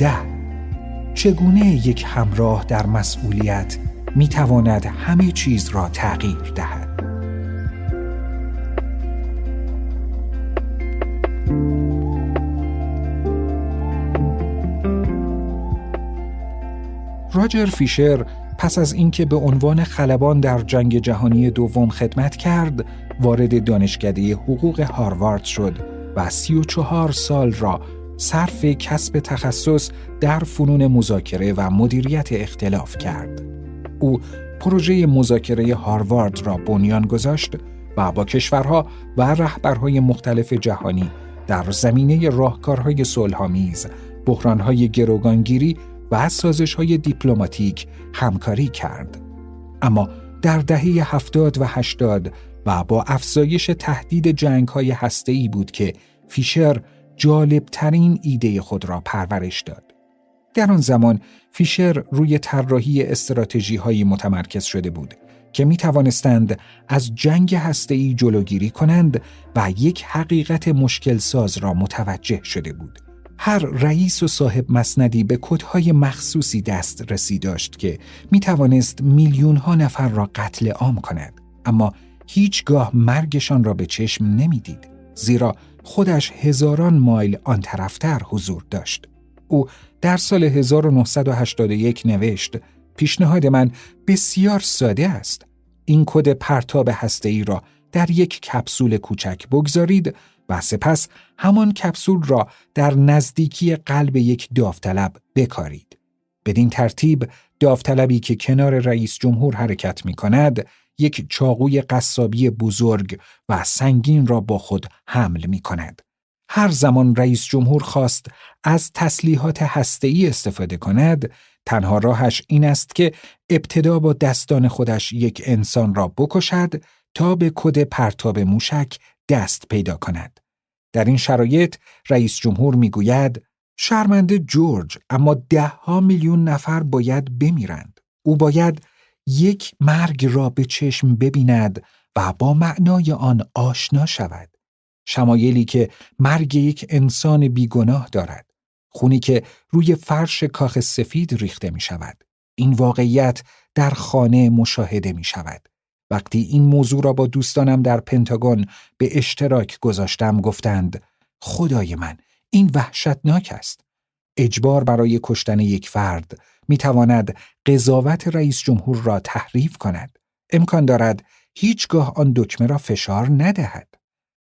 17 چگونه یک همراه در مسئولیت می تواند همه چیز را تغییر دهد؟ راجر فیشر پس از اینکه به عنوان خلبان در جنگ جهانی دوم خدمت کرد وارد دانشکده حقوق هاروارد شد و سی و چهار سال را صرف کسب تخصص در فنون مذاکره و مدیریت اختلاف کرد. او پروژه مذاکره هاروارد را بنیان گذاشت و با کشورها و رهبرهای مختلف جهانی در زمینه راهکارهای صلحآمیز، بحرانهای گروگانگیری و سازش های دیپلماتیک همکاری کرد. اما در دهه هفتاد و هشتاد و با افزایش تهدید جنگ های هسته بود که فیشر جالبترین ایده خود را پرورش داد. در آن زمان فیشر روی طراحی استراتژی هایی متمرکز شده بود که می توانستند از جنگ هسته‌ای جلوگیری کنند و یک حقیقت مشکل ساز را متوجه شده بود. هر رئیس و صاحب مسندی به کدهای مخصوصی دسترسی داشت که می توانست میلیون ها نفر را قتل عام کند اما هیچگاه مرگشان را به چشم نمی‌دید زیرا خودش هزاران مایل آن طرفتر حضور داشت او در سال 1981 نوشت پیشنهاد من بسیار ساده است این کد پرتاب هسته‌ای را در یک کپسول کوچک بگذارید و سپس همان کپسول را در نزدیکی قلب یک داوطلب بکارید. بدین ترتیب داوطلبی که کنار رئیس جمهور حرکت می کند یک چاقوی قصابی بزرگ و سنگین را با خود حمل می کند. هر زمان رئیس جمهور خواست از تسلیحات هسته‌ای استفاده کند، تنها راهش این است که ابتدا با دستان خودش یک انسان را بکشد تا به کد پرتاب موشک دست پیدا کند. در این شرایط رئیس جمهور می‌گوید شرمنده جورج اما ده ها میلیون نفر باید بمیرند. او باید یک مرگ را به چشم ببیند و با معنای آن آشنا شود. شمایلی که مرگ یک انسان بیگناه دارد. خونی که روی فرش کاخ سفید ریخته می شود. این واقعیت در خانه مشاهده می شود. وقتی این موضوع را با دوستانم در پنتاگون به اشتراک گذاشتم گفتند خدای من این وحشتناک است. اجبار برای کشتن یک فرد می تواند قضاوت رئیس جمهور را تحریف کند. امکان دارد هیچگاه آن دکمه را فشار ندهد.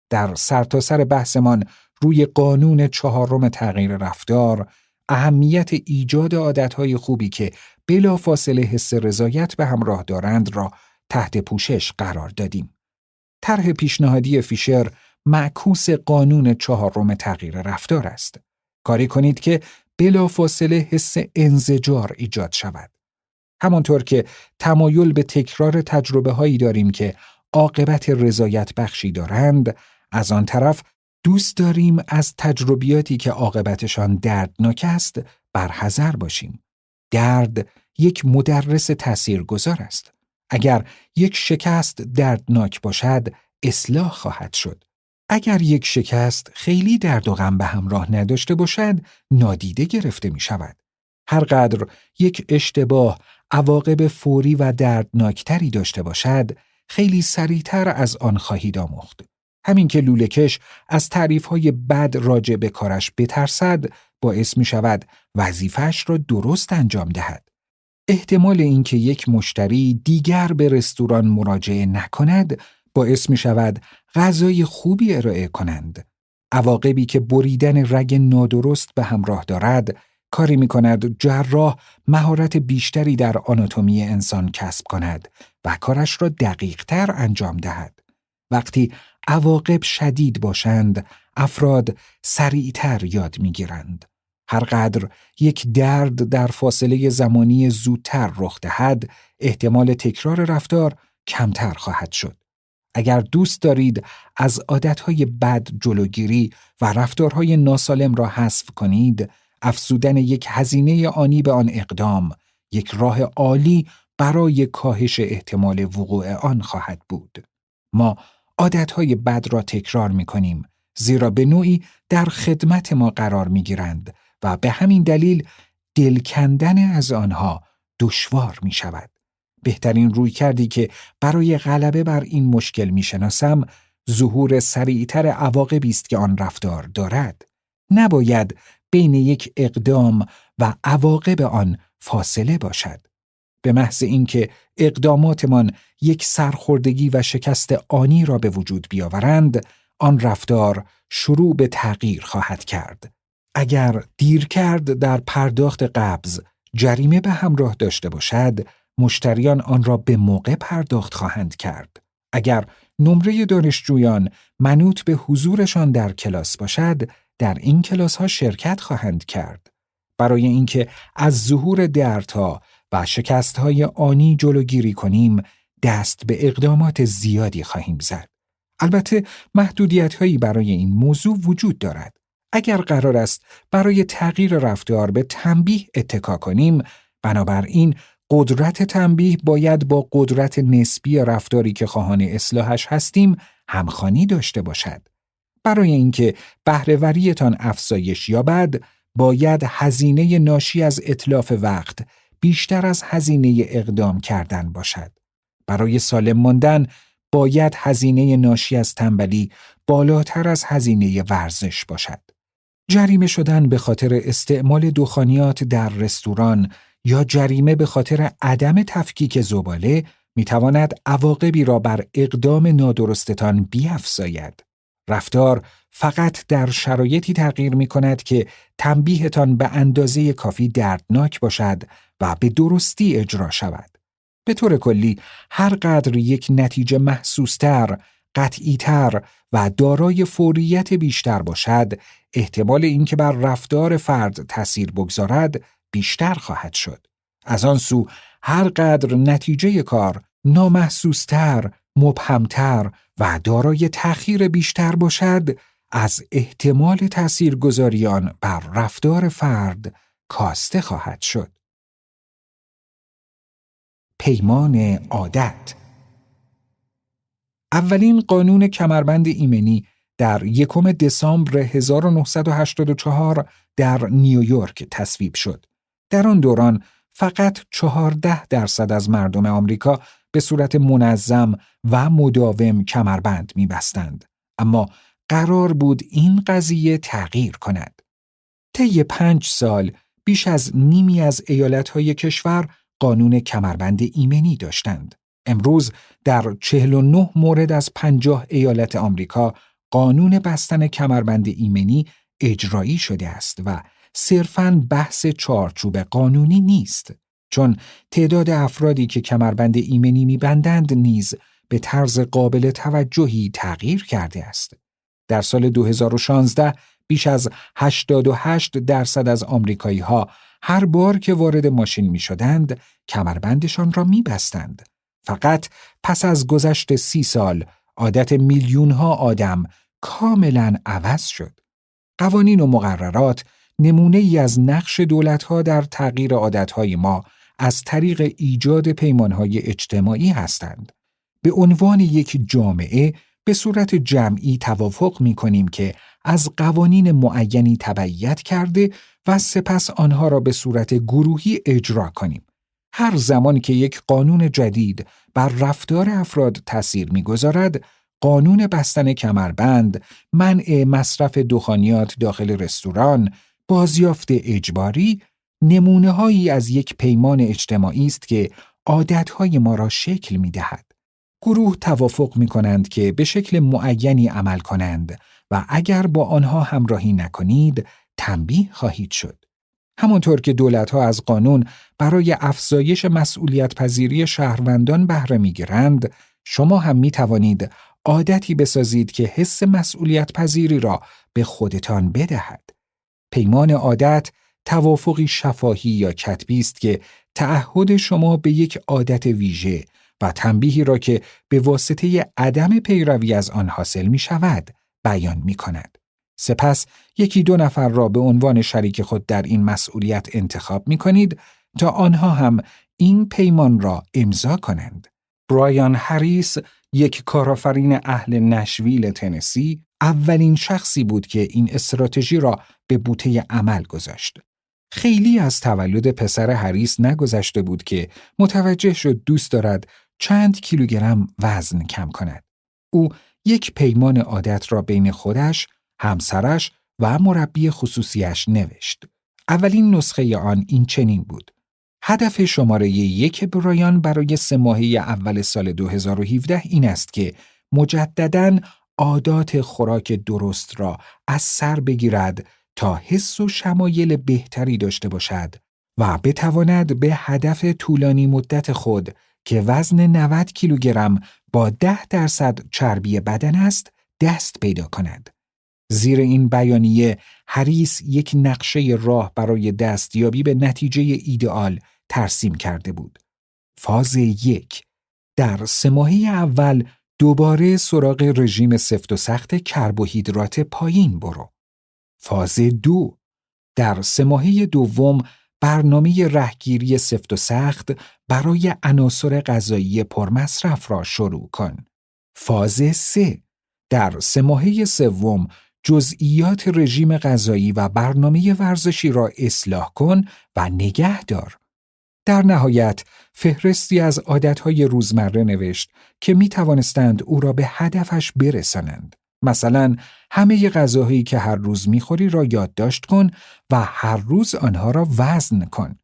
در سرتاسر سر بحثمان روی قانون چهارم تغییر رفتار اهمیت ایجاد عادتهای خوبی که بلافاصله حس رضایت به همراه دارند را تحت پوشش قرار دادیم. طرح پیشنهادی فیشر معکوس قانون چهارم تغییر رفتار است. کاری کنید که بلافاصله حس انزجار ایجاد شود. همانطور که تمایل به تکرار تجربه هایی داریم که عاقبت رضایت بخشی دارند، از آن طرف دوست داریم از تجربیاتی که عاقبتشان دردناک است برحذر باشیم. درد یک مدرس تاثیرگذار است. اگر یک شکست دردناک باشد اصلاح خواهد شد. اگر یک شکست خیلی درد و غم به همراه نداشته باشد نادیده گرفته می شود. هرقدر یک اشتباه عواقب فوری و دردناکتری داشته باشد خیلی سریعتر از آن خواهید آموخت. همین که لولکش از تعریفهای بد راجع به کارش بترسد باعث می شود وظیفش را درست انجام دهد. احتمال اینکه یک مشتری دیگر به رستوران مراجعه نکند باعث می شود غذای خوبی ارائه کنند. عواقبی که بریدن رگ نادرست به همراه دارد کاری می کند جراح مهارت بیشتری در آناتومی انسان کسب کند و کارش را دقیقتر انجام دهد. وقتی عواقب شدید باشند افراد سریعتر یاد می‌گیرند. هرقدر یک درد در فاصله زمانی زودتر رخ دهد احتمال تکرار رفتار کمتر خواهد شد. اگر دوست دارید از عادتهای بد جلوگیری و رفتارهای ناسالم را حذف کنید، افزودن یک هزینه آنی به آن اقدام یک راه عالی برای کاهش احتمال وقوع آن خواهد بود. ما عادتهای بد را تکرار می کنیم زیرا به نوعی در خدمت ما قرار می گیرند و به همین دلیل دل کندن از آنها دشوار می شود. بهترین روی کردی که برای غلبه بر این مشکل می شناسم ظهور سریعتر عواقبی است که آن رفتار دارد. نباید بین یک اقدام و عواقب آن فاصله باشد. به محض اینکه اقداماتمان یک سرخوردگی و شکست آنی را به وجود بیاورند، آن رفتار شروع به تغییر خواهد کرد. اگر دیر کرد در پرداخت قبض جریمه به همراه داشته باشد، مشتریان آن را به موقع پرداخت خواهند کرد. اگر نمره دانشجویان منوط به حضورشان در کلاس باشد، در این کلاس ها شرکت خواهند کرد. برای اینکه از ظهور دردها و شکست های آنی جلوگیری کنیم، دست به اقدامات زیادی خواهیم زد. البته محدودیت هایی برای این موضوع وجود دارد. اگر قرار است برای تغییر رفتار به تنبیه اتکا کنیم، بنابراین قدرت تنبیه باید با قدرت نسبی رفتاری که خواهان اصلاحش هستیم همخانی داشته باشد. برای اینکه بهرهوریتان افزایش یابد، باید هزینه ناشی از اطلاف وقت بیشتر از هزینه اقدام کردن باشد. برای سالم ماندن باید هزینه ناشی از تنبلی بالاتر از هزینه ورزش باشد. جریمه شدن به خاطر استعمال دخانیات در رستوران یا جریمه به خاطر عدم تفکیک زباله می تواند عواقبی را بر اقدام نادرستتان بیافزاید. رفتار فقط در شرایطی تغییر می کند که تنبیهتان به اندازه کافی دردناک باشد و به درستی اجرا شود. به طور کلی هر قدر یک نتیجه محسوستر، قطعیتر و دارای فوریت بیشتر باشد، احتمال اینکه بر رفتار فرد تأثیر بگذارد بیشتر خواهد شد. از آن سو هر قدر نتیجه کار نامحسوستر، مبهمتر و دارای تأخیر بیشتر باشد، از احتمال تأثیرگذاریان بر رفتار فرد کاسته خواهد شد. پیمان عادت اولین قانون کمربند ایمنی در یکم دسامبر 1984 در نیویورک تصویب شد. در آن دوران فقط 14 درصد از مردم آمریکا به صورت منظم و مداوم کمربند میبستند. اما قرار بود این قضیه تغییر کند. طی پنج سال بیش از نیمی از ایالتهای کشور قانون کمربند ایمنی داشتند. امروز در 49 مورد از 50 ایالت آمریکا قانون بستن کمربند ایمنی اجرایی شده است و صرفاً بحث چارچوب قانونی نیست چون تعداد افرادی که کمربند ایمنی میبندند نیز به طرز قابل توجهی تغییر کرده است. در سال 2016 بیش از 88 درصد از آمریکایی ها هر بار که وارد ماشین می شدند کمربندشان را می بستند. فقط پس از گذشت سی سال عادت میلیون ها آدم کاملا عوض شد. قوانین و مقررات نمونه ای از نقش دولت ها در تغییر عادت های ما از طریق ایجاد پیمان های اجتماعی هستند. به عنوان یک جامعه به صورت جمعی توافق می کنیم که از قوانین معینی تبعیت کرده و سپس آنها را به صورت گروهی اجرا کنیم. هر زمان که یک قانون جدید بر رفتار افراد تأثیر می‌گذارد، قانون بستن کمربند، منع مصرف دخانیات داخل رستوران، بازیافت اجباری، نمونه هایی از یک پیمان اجتماعی است که عادتهای ما را شکل می دهد. گروه توافق می کنند که به شکل معینی عمل کنند و اگر با آنها همراهی نکنید تنبیه خواهید شد. همانطور که دولتها از قانون برای افزایش مسئولیت پذیری شهروندان بهره می‌گیرند، شما هم می توانید عادتی بسازید که حس مسئولیت پذیری را به خودتان بدهد. پیمان عادت توافقی شفاهی یا کتبی است که تعهد شما به یک عادت ویژه و تنبیهی را که به واسطه عدم پیروی از آن حاصل می شود بیان می کند. سپس یکی دو نفر را به عنوان شریک خود در این مسئولیت انتخاب می کنید تا آنها هم این پیمان را امضا کنند. برایان هریس یک کارآفرین اهل نشویل تنسی اولین شخصی بود که این استراتژی را به بوته عمل گذاشت. خیلی از تولد پسر هریس نگذشته بود که متوجه شد دوست دارد چند کیلوگرم وزن کم کند. او یک پیمان عادت را بین خودش، همسرش و مربی خصوصیش نوشت. اولین نسخه آن این چنین بود. هدف شماره یک برایان برای سه ماهه اول سال 2017 این است که مجددا عادات خوراک درست را از سر بگیرد تا حس و شمایل بهتری داشته باشد و بتواند به هدف طولانی مدت خود که وزن 90 کیلوگرم با 10 درصد چربی بدن است دست پیدا کند. زیر این بیانیه هریس یک نقشه راه برای دستیابی به نتیجه ایدئال ترسیم کرده بود. فاز یک در سه ماهی اول دوباره سراغ رژیم سفت و سخت کربوهیدرات پایین برو. فاز دو در سه دوم برنامه رهگیری سفت و سخت برای عناصر غذایی پرمصرف را شروع کن. فاز سه در سه سوم جزئیات رژیم غذایی و برنامه ورزشی را اصلاح کن و نگه دار. در نهایت فهرستی از عادتهای روزمره نوشت که می توانستند او را به هدفش برسانند. مثلا همه غذاهایی که هر روز می‌خوری را یادداشت کن و هر روز آنها را وزن کن.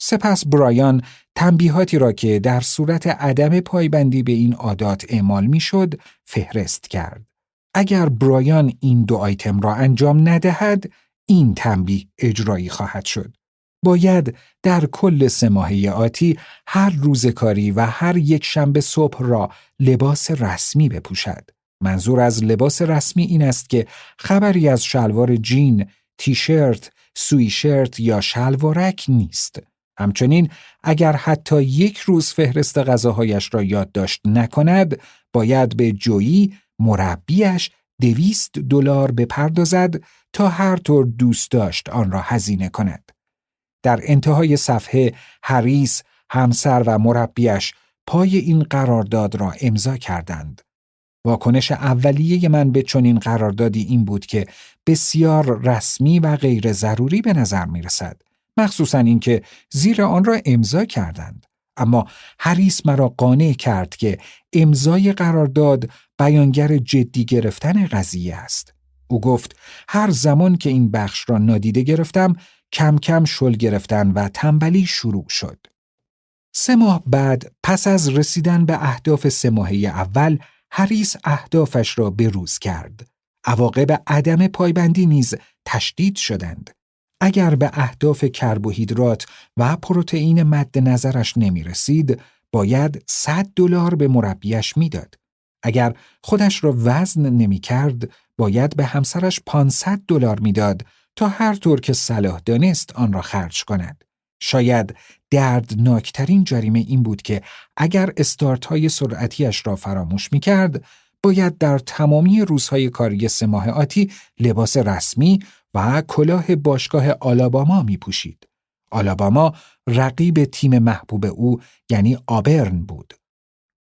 سپس برایان تنبیهاتی را که در صورت عدم پایبندی به این عادات اعمال می‌شد فهرست کرد. اگر برایان این دو آیتم را انجام ندهد، این تنبیه اجرایی خواهد شد. باید در کل سه آتی هر روز کاری و هر یک شنبه صبح را لباس رسمی بپوشد. منظور از لباس رسمی این است که خبری از شلوار جین، تیشرت، سویشرت یا شلوارک نیست. همچنین اگر حتی یک روز فهرست غذاهایش را یادداشت نکند، باید به جویی مربیش دویست دلار بپردازد تا هر طور دوست داشت آن را هزینه کند. در انتهای صفحه هریس، همسر و مربیش پای این قرارداد را امضا کردند. واکنش اولیه من به چنین قراردادی این بود که بسیار رسمی و غیر ضروری به نظر می رسد. مخصوصا اینکه زیر آن را امضا کردند. اما هریس مرا قانع کرد که امضای قرارداد بیانگر جدی گرفتن قضیه است. او گفت هر زمان که این بخش را نادیده گرفتم کم کم شل گرفتن و تنبلی شروع شد. سه ماه بعد پس از رسیدن به اهداف سه ماهه اول هریس اهدافش را بروز کرد. عواقب عدم پایبندی نیز تشدید شدند. اگر به اهداف کربوهیدرات و پروتئین مد نظرش نمی رسید، باید 100 دلار به مربیش می‌داد. اگر خودش را وزن نمی کرد، باید به همسرش 500 دلار می‌داد تا هر طور که صلاح دانست آن را خرج کند. شاید دردناکترین جریمه این بود که اگر استارت های سرعتیش را فراموش می کرد، باید در تمامی روزهای کاری سه ماه آتی لباس رسمی و کلاه باشگاه آلاباما می پوشید. آلاباما رقیب تیم محبوب او یعنی آبرن بود.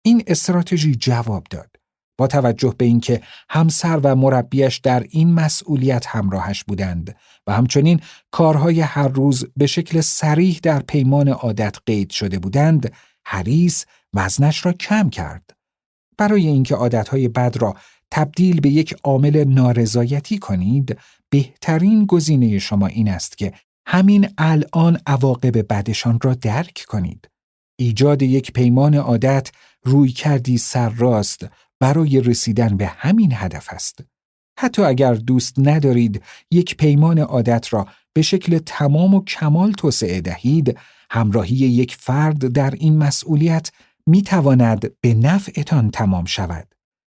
این استراتژی جواب داد. با توجه به اینکه همسر و مربیش در این مسئولیت همراهش بودند و همچنین کارهای هر روز به شکل سریح در پیمان عادت قید شده بودند، هریس وزنش را کم کرد. برای اینکه عادتهای بد را تبدیل به یک عامل نارضایتی کنید، بهترین گزینه شما این است که همین الان عواقب بدشان را درک کنید. ایجاد یک پیمان عادت روی کردی سرراست برای رسیدن به همین هدف است. حتی اگر دوست ندارید یک پیمان عادت را به شکل تمام و کمال توسعه دهید، همراهی یک فرد در این مسئولیت می تواند به نفعتان تمام شود.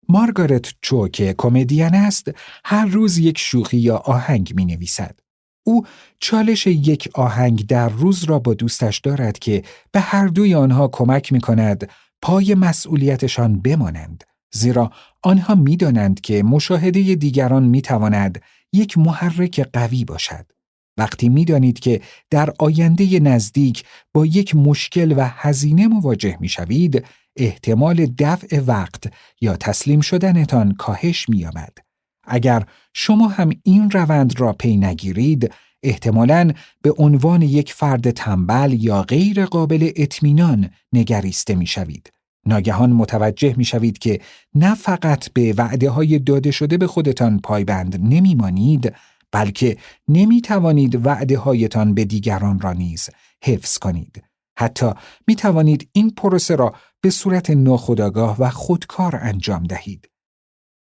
مارگارت چو که کمدین است، هر روز یک شوخی یا آهنگ می نویسد. او چالش یک آهنگ در روز را با دوستش دارد که به هر دوی آنها کمک می کند پای مسئولیتشان بمانند. زیرا آنها می‌دانند که مشاهده دیگران می‌تواند یک محرک قوی باشد. وقتی می‌دانید که در آینده نزدیک با یک مشکل و هزینه مواجه می‌شوید، احتمال دفع وقت یا تسلیم شدنتان کاهش می‌یابد. اگر شما هم این روند را پی نگیرید احتمالاً به عنوان یک فرد تنبل یا غیر قابل اطمینان نگریسته می شوید. ناگهان متوجه می شوید که نه فقط به وعده های داده شده به خودتان پایبند نمی مانید بلکه نمی توانید وعده هایتان به دیگران را نیز حفظ کنید. حتی می توانید این پروسه را به صورت ناخودآگاه و خودکار انجام دهید.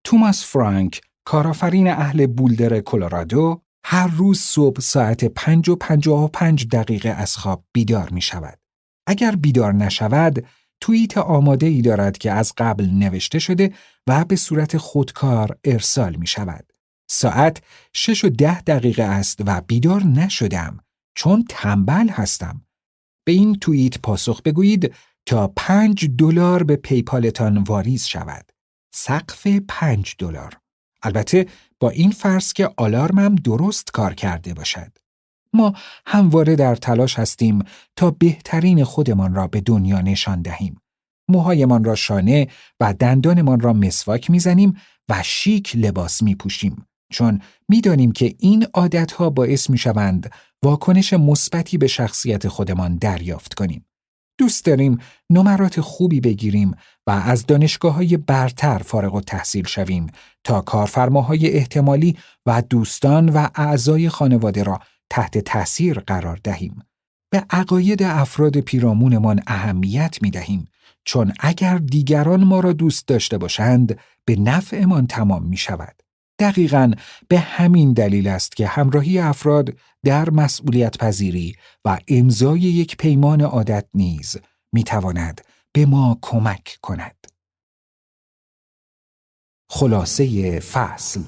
توماس فرانک کارآفرین اهل بولدر کلرادو هر روز صبح ساعت پنج و پنجاه و پنج دقیقه از خواب بیدار می شود. اگر بیدار نشود، توییت آماده ای دارد که از قبل نوشته شده و به صورت خودکار ارسال می شود. ساعت شش و ده دقیقه است و بیدار نشدم چون تنبل هستم. به این توییت پاسخ بگویید تا پنج دلار به پیپالتان واریز شود. سقف پنج دلار. البته با این فرض که آلارمم درست کار کرده باشد. ما همواره در تلاش هستیم تا بهترین خودمان را به دنیا نشان دهیم. موهایمان را شانه و دندانمان را مسواک می‌زنیم و شیک لباس می پوشیم. چون می‌دانیم که این عادتها باعث می شوند واکنش مثبتی به شخصیت خودمان دریافت کنیم. دوست داریم نمرات خوبی بگیریم و از دانشگاه های برتر فارغ و تحصیل شویم تا کارفرماهای احتمالی و دوستان و اعضای خانواده را تحت تأثیر قرار دهیم. به عقاید افراد پیرامونمان اهمیت می دهیم چون اگر دیگران ما را دوست داشته باشند به نفعمان تمام می شود. دقیقا به همین دلیل است که همراهی افراد در مسئولیت پذیری و امضای یک پیمان عادت نیز می تواند به ما کمک کند. خلاصه فصل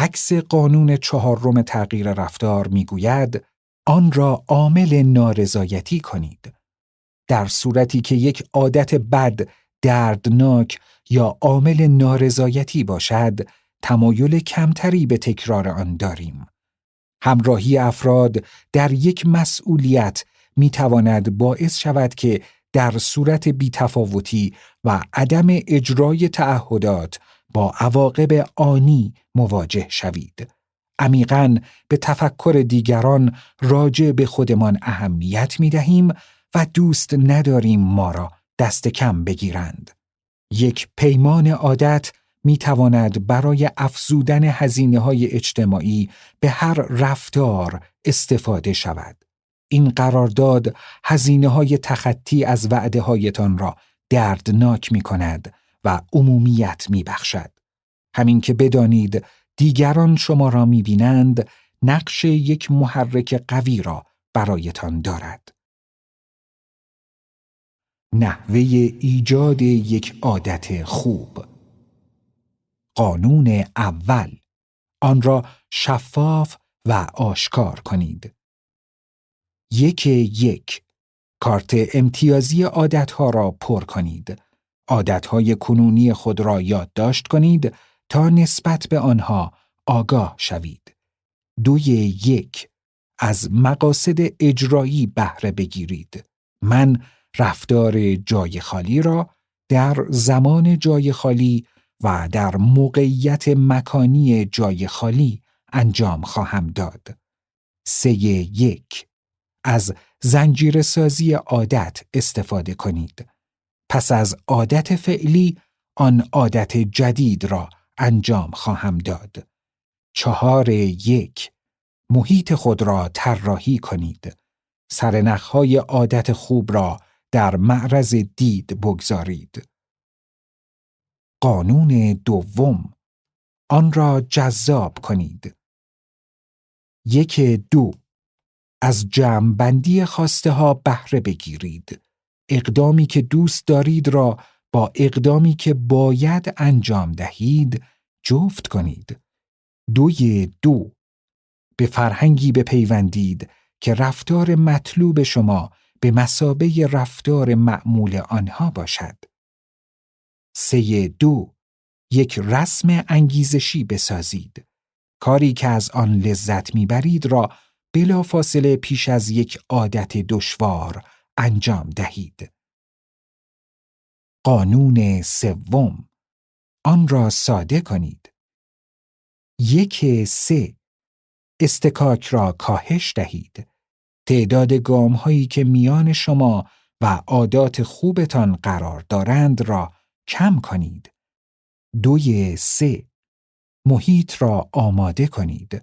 عکس قانون چهارم تغییر رفتار می‌گوید آن را عامل نارضایتی کنید. در صورتی که یک عادت بد دردناک یا عامل نارضایتی باشد تمایل کمتری به تکرار آن داریم. همراهی افراد در یک مسئولیت می تواند باعث شود که در صورت بیتفاوتی و عدم اجرای تعهدات با عواقب آنی مواجه شوید. عمیقا به تفکر دیگران راجع به خودمان اهمیت می دهیم و دوست نداریم ما را دست کم بگیرند. یک پیمان عادت می تواند برای افزودن هزینه های اجتماعی به هر رفتار استفاده شود. این قرارداد هزینه های تخطی از وعده هایتان را دردناک می کند و عمومیت می بخشد. همین که بدانید دیگران شما را می بینند نقش یک محرک قوی را برایتان دارد. نحوه ایجاد یک عادت خوب. قانون اول. آن را شفاف و آشکار کنید. یک یک. کارت امتیازی عادتها را پر کنید. عادتهای کنونی خود را یادداشت کنید تا نسبت به آنها آگاه شوید دوی یک از مقاصد اجرایی بهره بگیرید من رفتار جای خالی را در زمان جای خالی و در موقعیت مکانی جای خالی انجام خواهم داد. سه یک از زنجیر سازی عادت استفاده کنید. پس از عادت فعلی آن عادت جدید را انجام خواهم داد. چهار یک محیط خود را طراحی کنید. سرنخهای عادت خوب را در معرض دید بگذارید. قانون دوم آن را جذاب کنید. یک دو از جمعبندی خواسته ها بهره بگیرید. اقدامی که دوست دارید را با اقدامی که باید انجام دهید جفت کنید. دوی دو به فرهنگی بپیوندید که رفتار مطلوب شما به مسابه رفتار معمول آنها باشد. سه دو یک رسم انگیزشی بسازید. کاری که از آن لذت می‌برید را بلافاصله پیش از یک عادت دشوار انجام دهید. قانون سوم آن را ساده کنید. یک سه استکاک را کاهش دهید. تعداد گام هایی که میان شما و عادات خوبتان قرار دارند را کم کنید. دوی سه محیط را آماده کنید.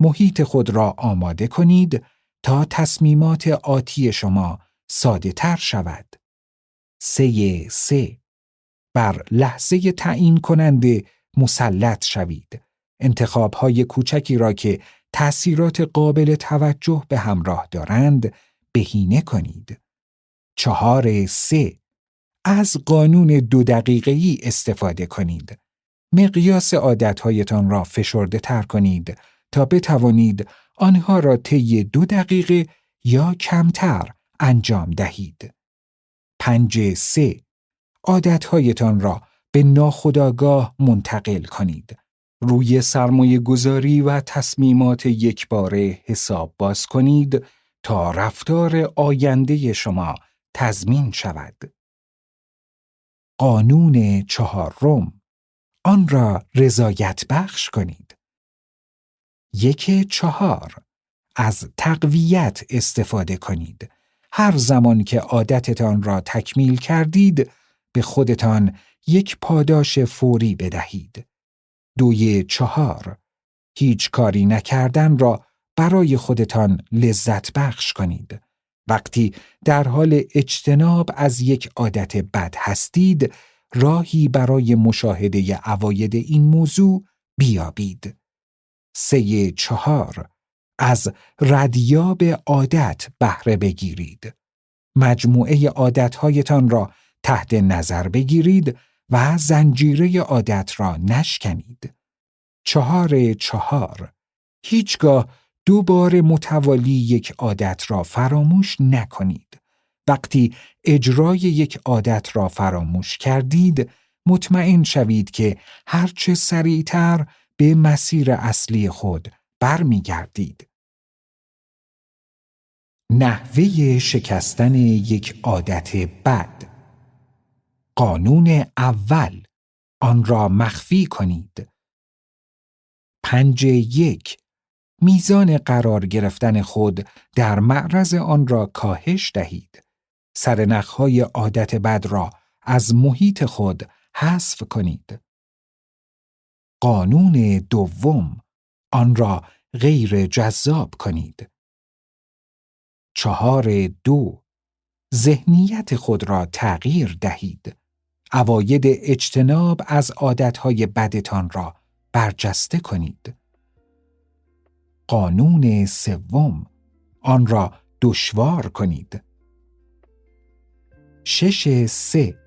محیط خود را آماده کنید تا تصمیمات آتی شما ساده تر شود. سه سه بر لحظه تعیین کننده مسلط شوید. انتخاب های کوچکی را که تأثیرات قابل توجه به همراه دارند بهینه کنید. چهار سه از قانون دو دقیقه ای استفاده کنید. مقیاس عادتهایتان را فشرده تر کنید تا بتوانید آنها را طی دو دقیقه یا کمتر انجام دهید. پنج سه عادتهایتان را به ناخداگاه منتقل کنید. روی سرمایه گذاری و تصمیمات یکباره حساب باز کنید تا رفتار آینده شما تضمین شود. قانون چهارم آن را رضایت بخش کنید. یک چهار از تقویت استفاده کنید. هر زمان که عادتتان را تکمیل کردید به خودتان یک پاداش فوری بدهید. دوی چهار هیچ کاری نکردن را برای خودتان لذت بخش کنید. وقتی در حال اجتناب از یک عادت بد هستید، راهی برای مشاهده عواید این موضوع بیابید. سه چهار از ردیاب عادت بهره بگیرید. مجموعه عادتهایتان را تحت نظر بگیرید و زنجیره عادت را نشکنید. چهار چهار هیچگاه دو بار متوالی یک عادت را فراموش نکنید. وقتی اجرای یک عادت را فراموش کردید، مطمئن شوید که هرچه سریعتر به مسیر اصلی خود برمیگردید. نحوه شکستن یک عادت بد قانون اول آن را مخفی کنید. پنج یک میزان قرار گرفتن خود در معرض آن را کاهش دهید. سرنخهای عادت بد را از محیط خود حذف کنید. قانون دوم آن را غیر جذاب کنید. چهار دو ذهنیت خود را تغییر دهید. اواید اجتناب از عادتهای بدتان را برجسته کنید. قانون سوم آن را دشوار کنید. شش سه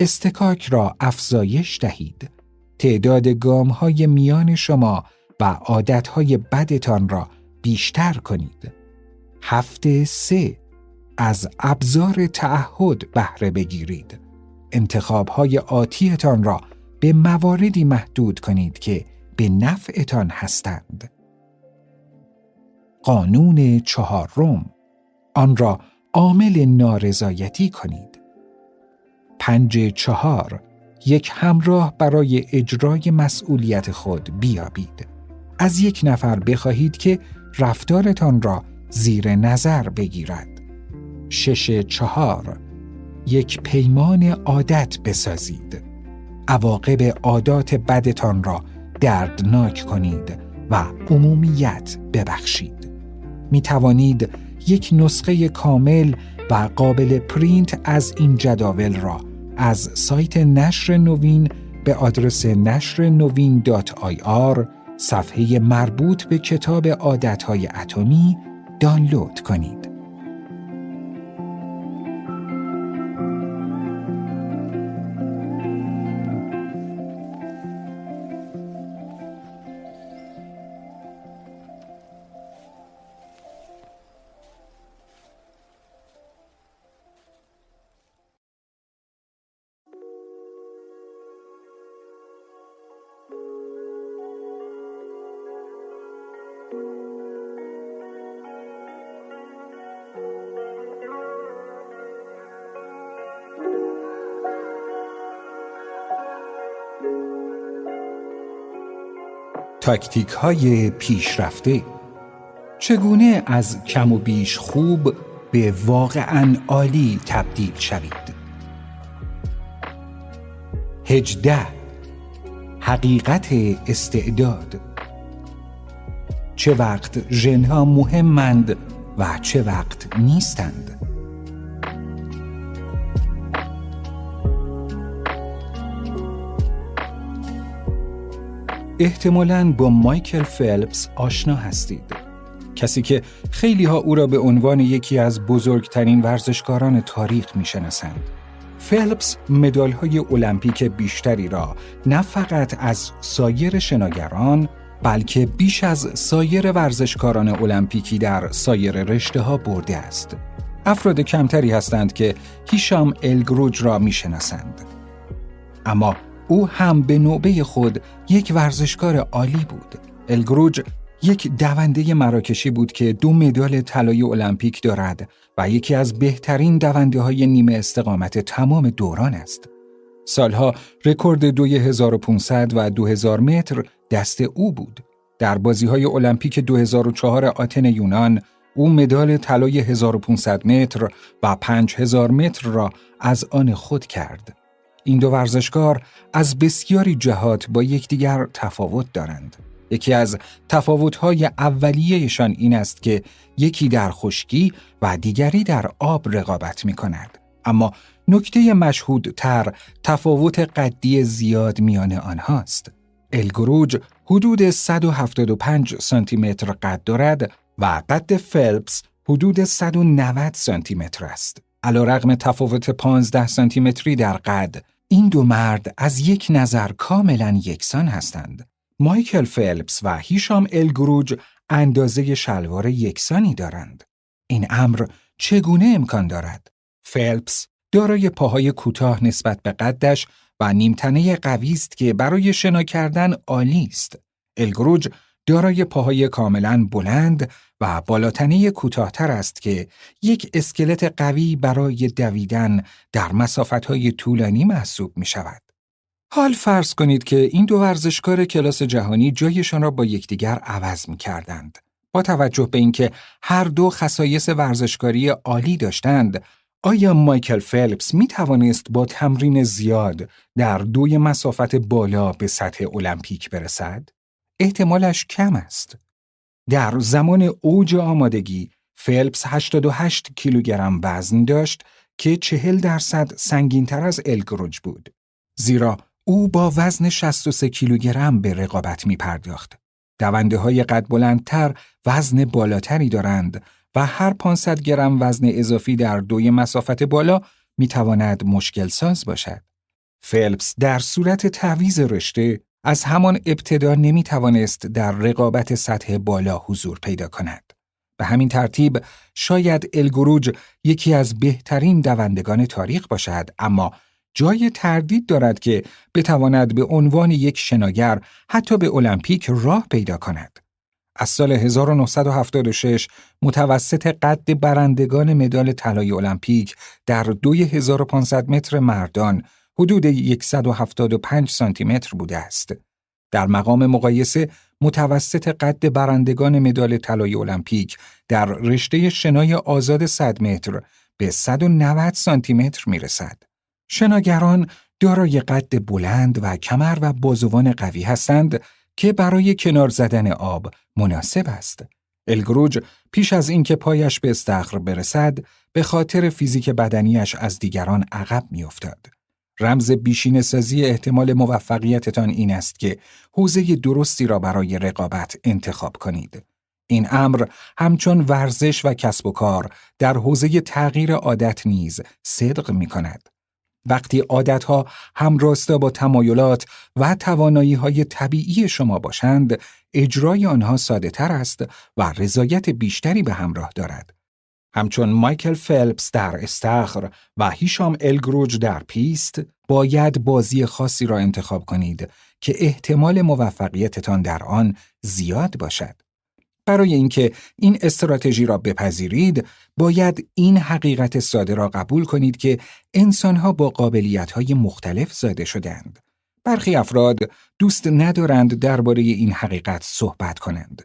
استکاک را افزایش دهید. تعداد گام های میان شما و عادت های بدتان را بیشتر کنید. هفته سه از ابزار تعهد بهره بگیرید. انتخاب های آتیتان را به مواردی محدود کنید که به نفعتان هستند. قانون چهارم آن را عامل نارضایتی کنید. پنج چهار یک همراه برای اجرای مسئولیت خود بیابید. از یک نفر بخواهید که رفتارتان را زیر نظر بگیرد. شش چهار یک پیمان عادت بسازید. عواقب عادات بدتان را دردناک کنید و عمومیت ببخشید. می توانید یک نسخه کامل و قابل پرینت از این جداول را از سایت نشر نوین به آدرس نشر نوین صفحه مربوط به کتاب عادتهای اتمی دانلود کنید. تاکتیک های پیشرفته. چگونه از کم و بیش خوب به واقعا عالی تبدیل شوید؟ هجده. حقیقت استعداد. چه وقت ژنها مهمند و چه وقت نیستند؟ احتمالاً با مایکل فلپس آشنا هستید. کسی که خیلی ها او را به عنوان یکی از بزرگترین ورزشکاران تاریخ می‌شناسند. فلپس مدال های المپیک بیشتری را نه فقط از سایر شناگران بلکه بیش از سایر ورزشکاران المپیکی در سایر رشته ها برده است. افراد کمتری هستند که هیشام الگروج را می‌شناسند. اما او هم به نوبه خود یک ورزشکار عالی بود. الگروج یک دونده مراکشی بود که دو مدال طلای المپیک دارد و یکی از بهترین دونده های نیمه استقامت تمام دوران است. سالها رکورد 2500 و 2000 متر دست او بود. در بازی های المپیک 2004 آتن یونان او مدال طلای 1500 متر و 5000 متر را از آن خود کرد. این دو ورزشکار از بسیاری جهات با یکدیگر تفاوت دارند. یکی از تفاوت‌های اولیهشان این است که یکی در خشکی و دیگری در آب رقابت می کند. اما نکته مشهودتر تفاوت قدی زیاد میان آنهاست. الگروج حدود 175 سانتی متر قد دارد و قد فلپس حدود 190 سانتی متر است. رغم تفاوت 15 سانتی متری در قد، این دو مرد از یک نظر کاملا یکسان هستند. مایکل فلپس و هیشام الگروج اندازه شلوار یکسانی دارند. این امر چگونه امکان دارد؟ فلپس دارای پاهای کوتاه نسبت به قدش و نیمتنه قوی است که برای شنا کردن عالی است. الگروج دارای پاهای کاملا بلند و بالاتنه کوتاهتر است که یک اسکلت قوی برای دویدن در مسافتهای طولانی محسوب می شود. حال فرض کنید که این دو ورزشکار کلاس جهانی جایشان را با یکدیگر عوض می کردند. با توجه به اینکه هر دو خصایص ورزشکاری عالی داشتند، آیا مایکل فلپس می توانست با تمرین زیاد در دوی مسافت بالا به سطح المپیک برسد؟ احتمالش کم است. در زمان اوج آمادگی فلپس 88 کیلوگرم وزن داشت که 40 درصد سنگینتر از الگروج بود. زیرا او با وزن 63 کیلوگرم به رقابت می پرداخت. دونده های قد بلندتر وزن بالاتری دارند و هر 500 گرم وزن اضافی در دوی مسافت بالا می تواند مشکل ساز باشد. فلپس در صورت تعویز رشته از همان ابتدا نمی توانست در رقابت سطح بالا حضور پیدا کند. به همین ترتیب شاید الگروج یکی از بهترین دوندگان تاریخ باشد اما جای تردید دارد که بتواند به عنوان یک شناگر حتی به المپیک راه پیدا کند. از سال 1976 متوسط قد برندگان مدال طلای المپیک در 2500 متر مردان حدود 175 سانتی متر بوده است. در مقام مقایسه متوسط قد برندگان مدال طلای المپیک در رشته شنای آزاد 100 متر به 190 سانتی متر می رسد. شناگران دارای قد بلند و کمر و بازوان قوی هستند که برای کنار زدن آب مناسب است. الگروج پیش از اینکه پایش به استخر برسد به خاطر فیزیک بدنیش از دیگران عقب میافتاد. رمز بیشین سازی احتمال موفقیتتان این است که حوزه درستی را برای رقابت انتخاب کنید. این امر همچون ورزش و کسب و کار در حوزه تغییر عادت نیز صدق می کند. وقتی عادتها همراستا با تمایلات و توانایی های طبیعی شما باشند، اجرای آنها ساده تر است و رضایت بیشتری به همراه دارد. همچون مایکل فلپس در استخر و هیشام الگروج در پیست، باید بازی خاصی را انتخاب کنید که احتمال موفقیتتان در آن زیاد باشد. برای اینکه این استراتژی را بپذیرید، باید این حقیقت ساده را قبول کنید که انسانها با قابلیت‌های مختلف زاده شدند. برخی افراد دوست ندارند درباره این حقیقت صحبت کنند.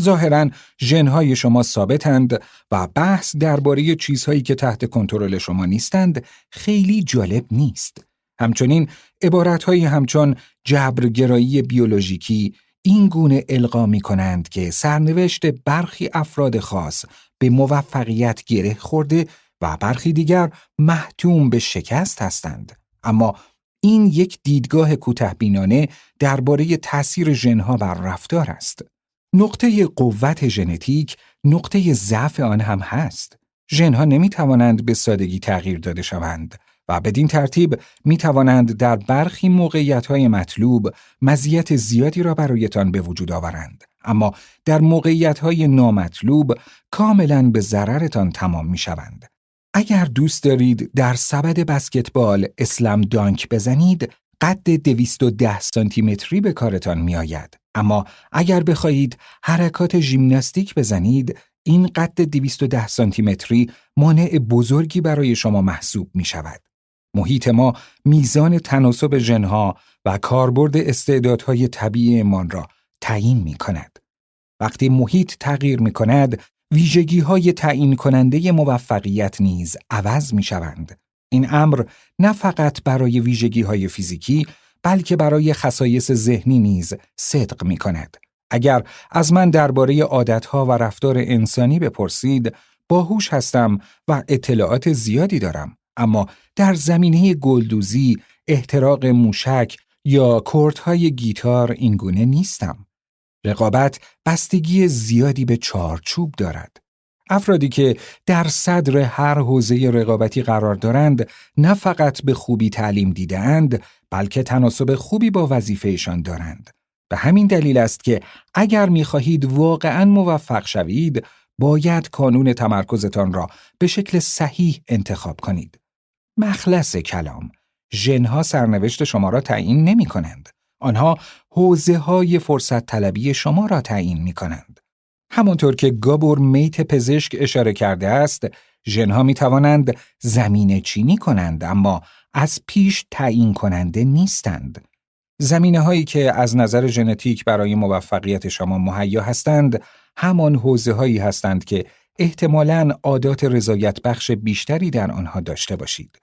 ظاهرا ژنهای شما ثابتند و بحث درباره چیزهایی که تحت کنترل شما نیستند خیلی جالب نیست. همچنین عبارتهایی همچون جبرگرایی بیولوژیکی این گونه القا می کنند که سرنوشت برخی افراد خاص به موفقیت گره خورده و برخی دیگر محتوم به شکست هستند. اما این یک دیدگاه کوتهبینانه درباره تاثیر ژنها بر رفتار است. نقطه قوت ژنتیک نقطه ضعف آن هم هست. ژنها نمی توانند به سادگی تغییر داده شوند و بدین ترتیب می توانند در برخی موقعیت های مطلوب مزیت زیادی را برایتان به وجود آورند. اما در موقعیت های نامطلوب کاملا به ضررتان تمام می شوند. اگر دوست دارید در سبد بسکتبال اسلم دانک بزنید، قد 210 سانتی متری به کارتان می آید. اما اگر بخواهید حرکات ژیمناستیک بزنید، این قد 210 سانتی متری مانع بزرگی برای شما محسوب می شود. محیط ما میزان تناسب ژنها و کاربرد استعدادهای طبیعیمان را تعیین می کند. وقتی محیط تغییر می کند، ویژگی های تعیین کننده موفقیت نیز عوض می شوند. این امر نه فقط برای ویژگی های فیزیکی بلکه برای خصایص ذهنی نیز صدق می کند. اگر از من درباره عادتها و رفتار انسانی بپرسید، باهوش هستم و اطلاعات زیادی دارم. اما در زمینه گلدوزی، احتراق موشک یا کردهای گیتار اینگونه نیستم. رقابت بستگی زیادی به چارچوب دارد. افرادی که در صدر هر حوزه رقابتی قرار دارند نه فقط به خوبی تعلیم دیدهاند بلکه تناسب خوبی با وظیفهشان دارند. به همین دلیل است که اگر می‌خواهید واقعا موفق شوید باید کانون تمرکزتان را به شکل صحیح انتخاب کنید. مخلص کلام ژنها سرنوشت شما را تعیین نمی کنند. آنها حوزه های فرصت طلبی شما را تعیین می کنند. همانطور که گابور میت پزشک اشاره کرده است، ژنها می توانند زمین چینی کنند اما از پیش تعیین کننده نیستند. زمینه هایی که از نظر ژنتیک برای موفقیت شما مهیا هستند، همان حوزه هایی هستند که احتمالاً عادات رضایت بخش بیشتری در آنها داشته باشید.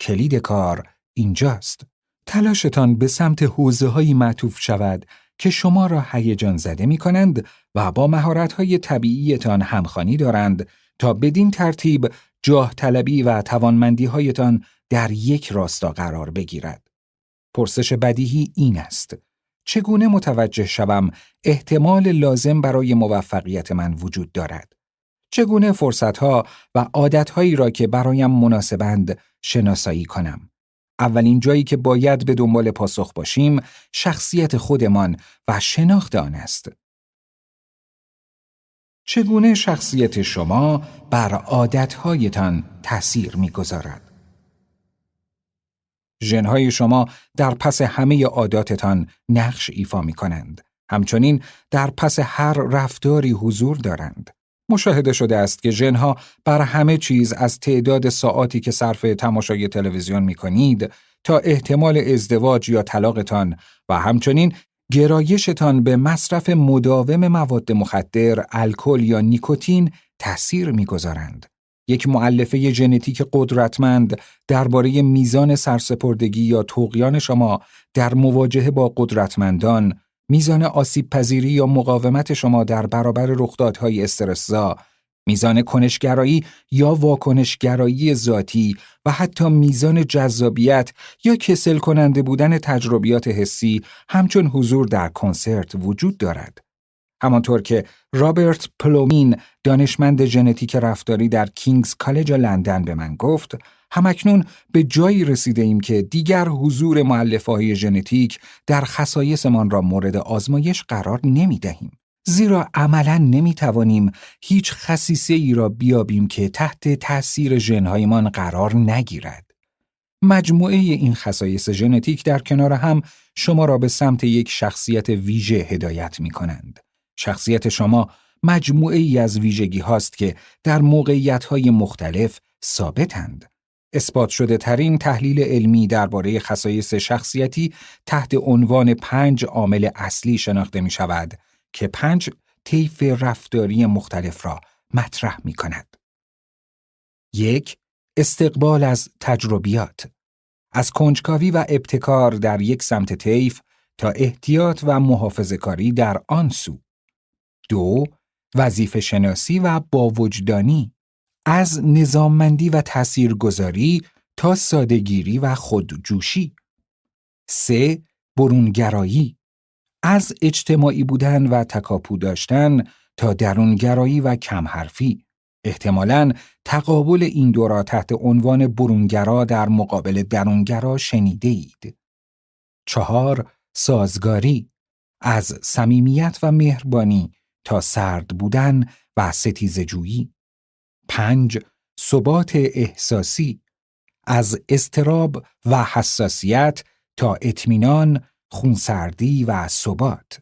کلید کار اینجاست. تلاشتان به سمت حوزه هایی معطوف شود که شما را هیجان زده می کنند و با مهارت های طبیعیتان همخانی دارند تا بدین ترتیب جاه طلبی و توانمندی هایتان در یک راستا قرار بگیرد. پرسش بدیهی این است. چگونه متوجه شوم احتمال لازم برای موفقیت من وجود دارد؟ چگونه فرصتها و عادتهایی را که برایم مناسبند شناسایی کنم؟ اولین جایی که باید به دنبال پاسخ باشیم شخصیت خودمان و شناخت آن است. چگونه شخصیت شما بر عادتهایتان تأثیر می‌گذارد؟ ژنهای شما در پس همه عاداتتان نقش ایفا می کنند. همچنین در پس هر رفتاری حضور دارند. مشاهده شده است که ژنها بر همه چیز از تعداد ساعاتی که صرف تماشای تلویزیون می کنید تا احتمال ازدواج یا طلاقتان و همچنین گرایشتان به مصرف مداوم مواد مخدر، الکل یا نیکوتین تأثیر می‌گذارند. یک معلفه ژنتیک قدرتمند درباره میزان سرسپردگی یا توقیان شما در مواجهه با قدرتمندان میزان آسیب پذیری یا مقاومت شما در برابر رخدادهای استرسزا، میزان کنشگرایی یا واکنشگرایی ذاتی و حتی میزان جذابیت یا کسل کننده بودن تجربیات حسی همچون حضور در کنسرت وجود دارد. همانطور که رابرت پلومین دانشمند ژنتیک رفتاری در کینگز کالج لندن به من گفت هم‌اکنون به جایی رسیده ایم که دیگر حضور مؤلفه ژنتیک در خصایصمان را مورد آزمایش قرار نمی دهیم. زیرا عملا نمی توانیم هیچ خصیصه ای را بیابیم که تحت تأثیر ژنهایمان قرار نگیرد. مجموعه این خصایص ژنتیک در کنار هم شما را به سمت یک شخصیت ویژه هدایت می کنند. شخصیت شما مجموعه ای از ویژگی هاست که در موقعیت های مختلف ثابتند. اثبات شده ترین تحلیل علمی درباره خصایص شخصیتی تحت عنوان پنج عامل اصلی شناخته می شود که پنج طیف رفتاری مختلف را مطرح می کند. یک استقبال از تجربیات از کنجکاوی و ابتکار در یک سمت طیف تا احتیاط و محافظه کاری در آن سو. دو وظیفه شناسی و باوجدانی از نظاممندی و تاثیرگذاری تا سادگیری و خودجوشی. سه برونگرایی از اجتماعی بودن و تکاپو داشتن تا درونگرایی و کمحرفی. احتمالاً تقابل این دو را تحت عنوان برونگرا در مقابل درونگرا شنیده اید. چهار سازگاری از صمیمیت و مهربانی تا سرد بودن و ستیزجویی. پنج ثبات احساسی از استراب و حساسیت تا اطمینان، خونسردی و ثبات.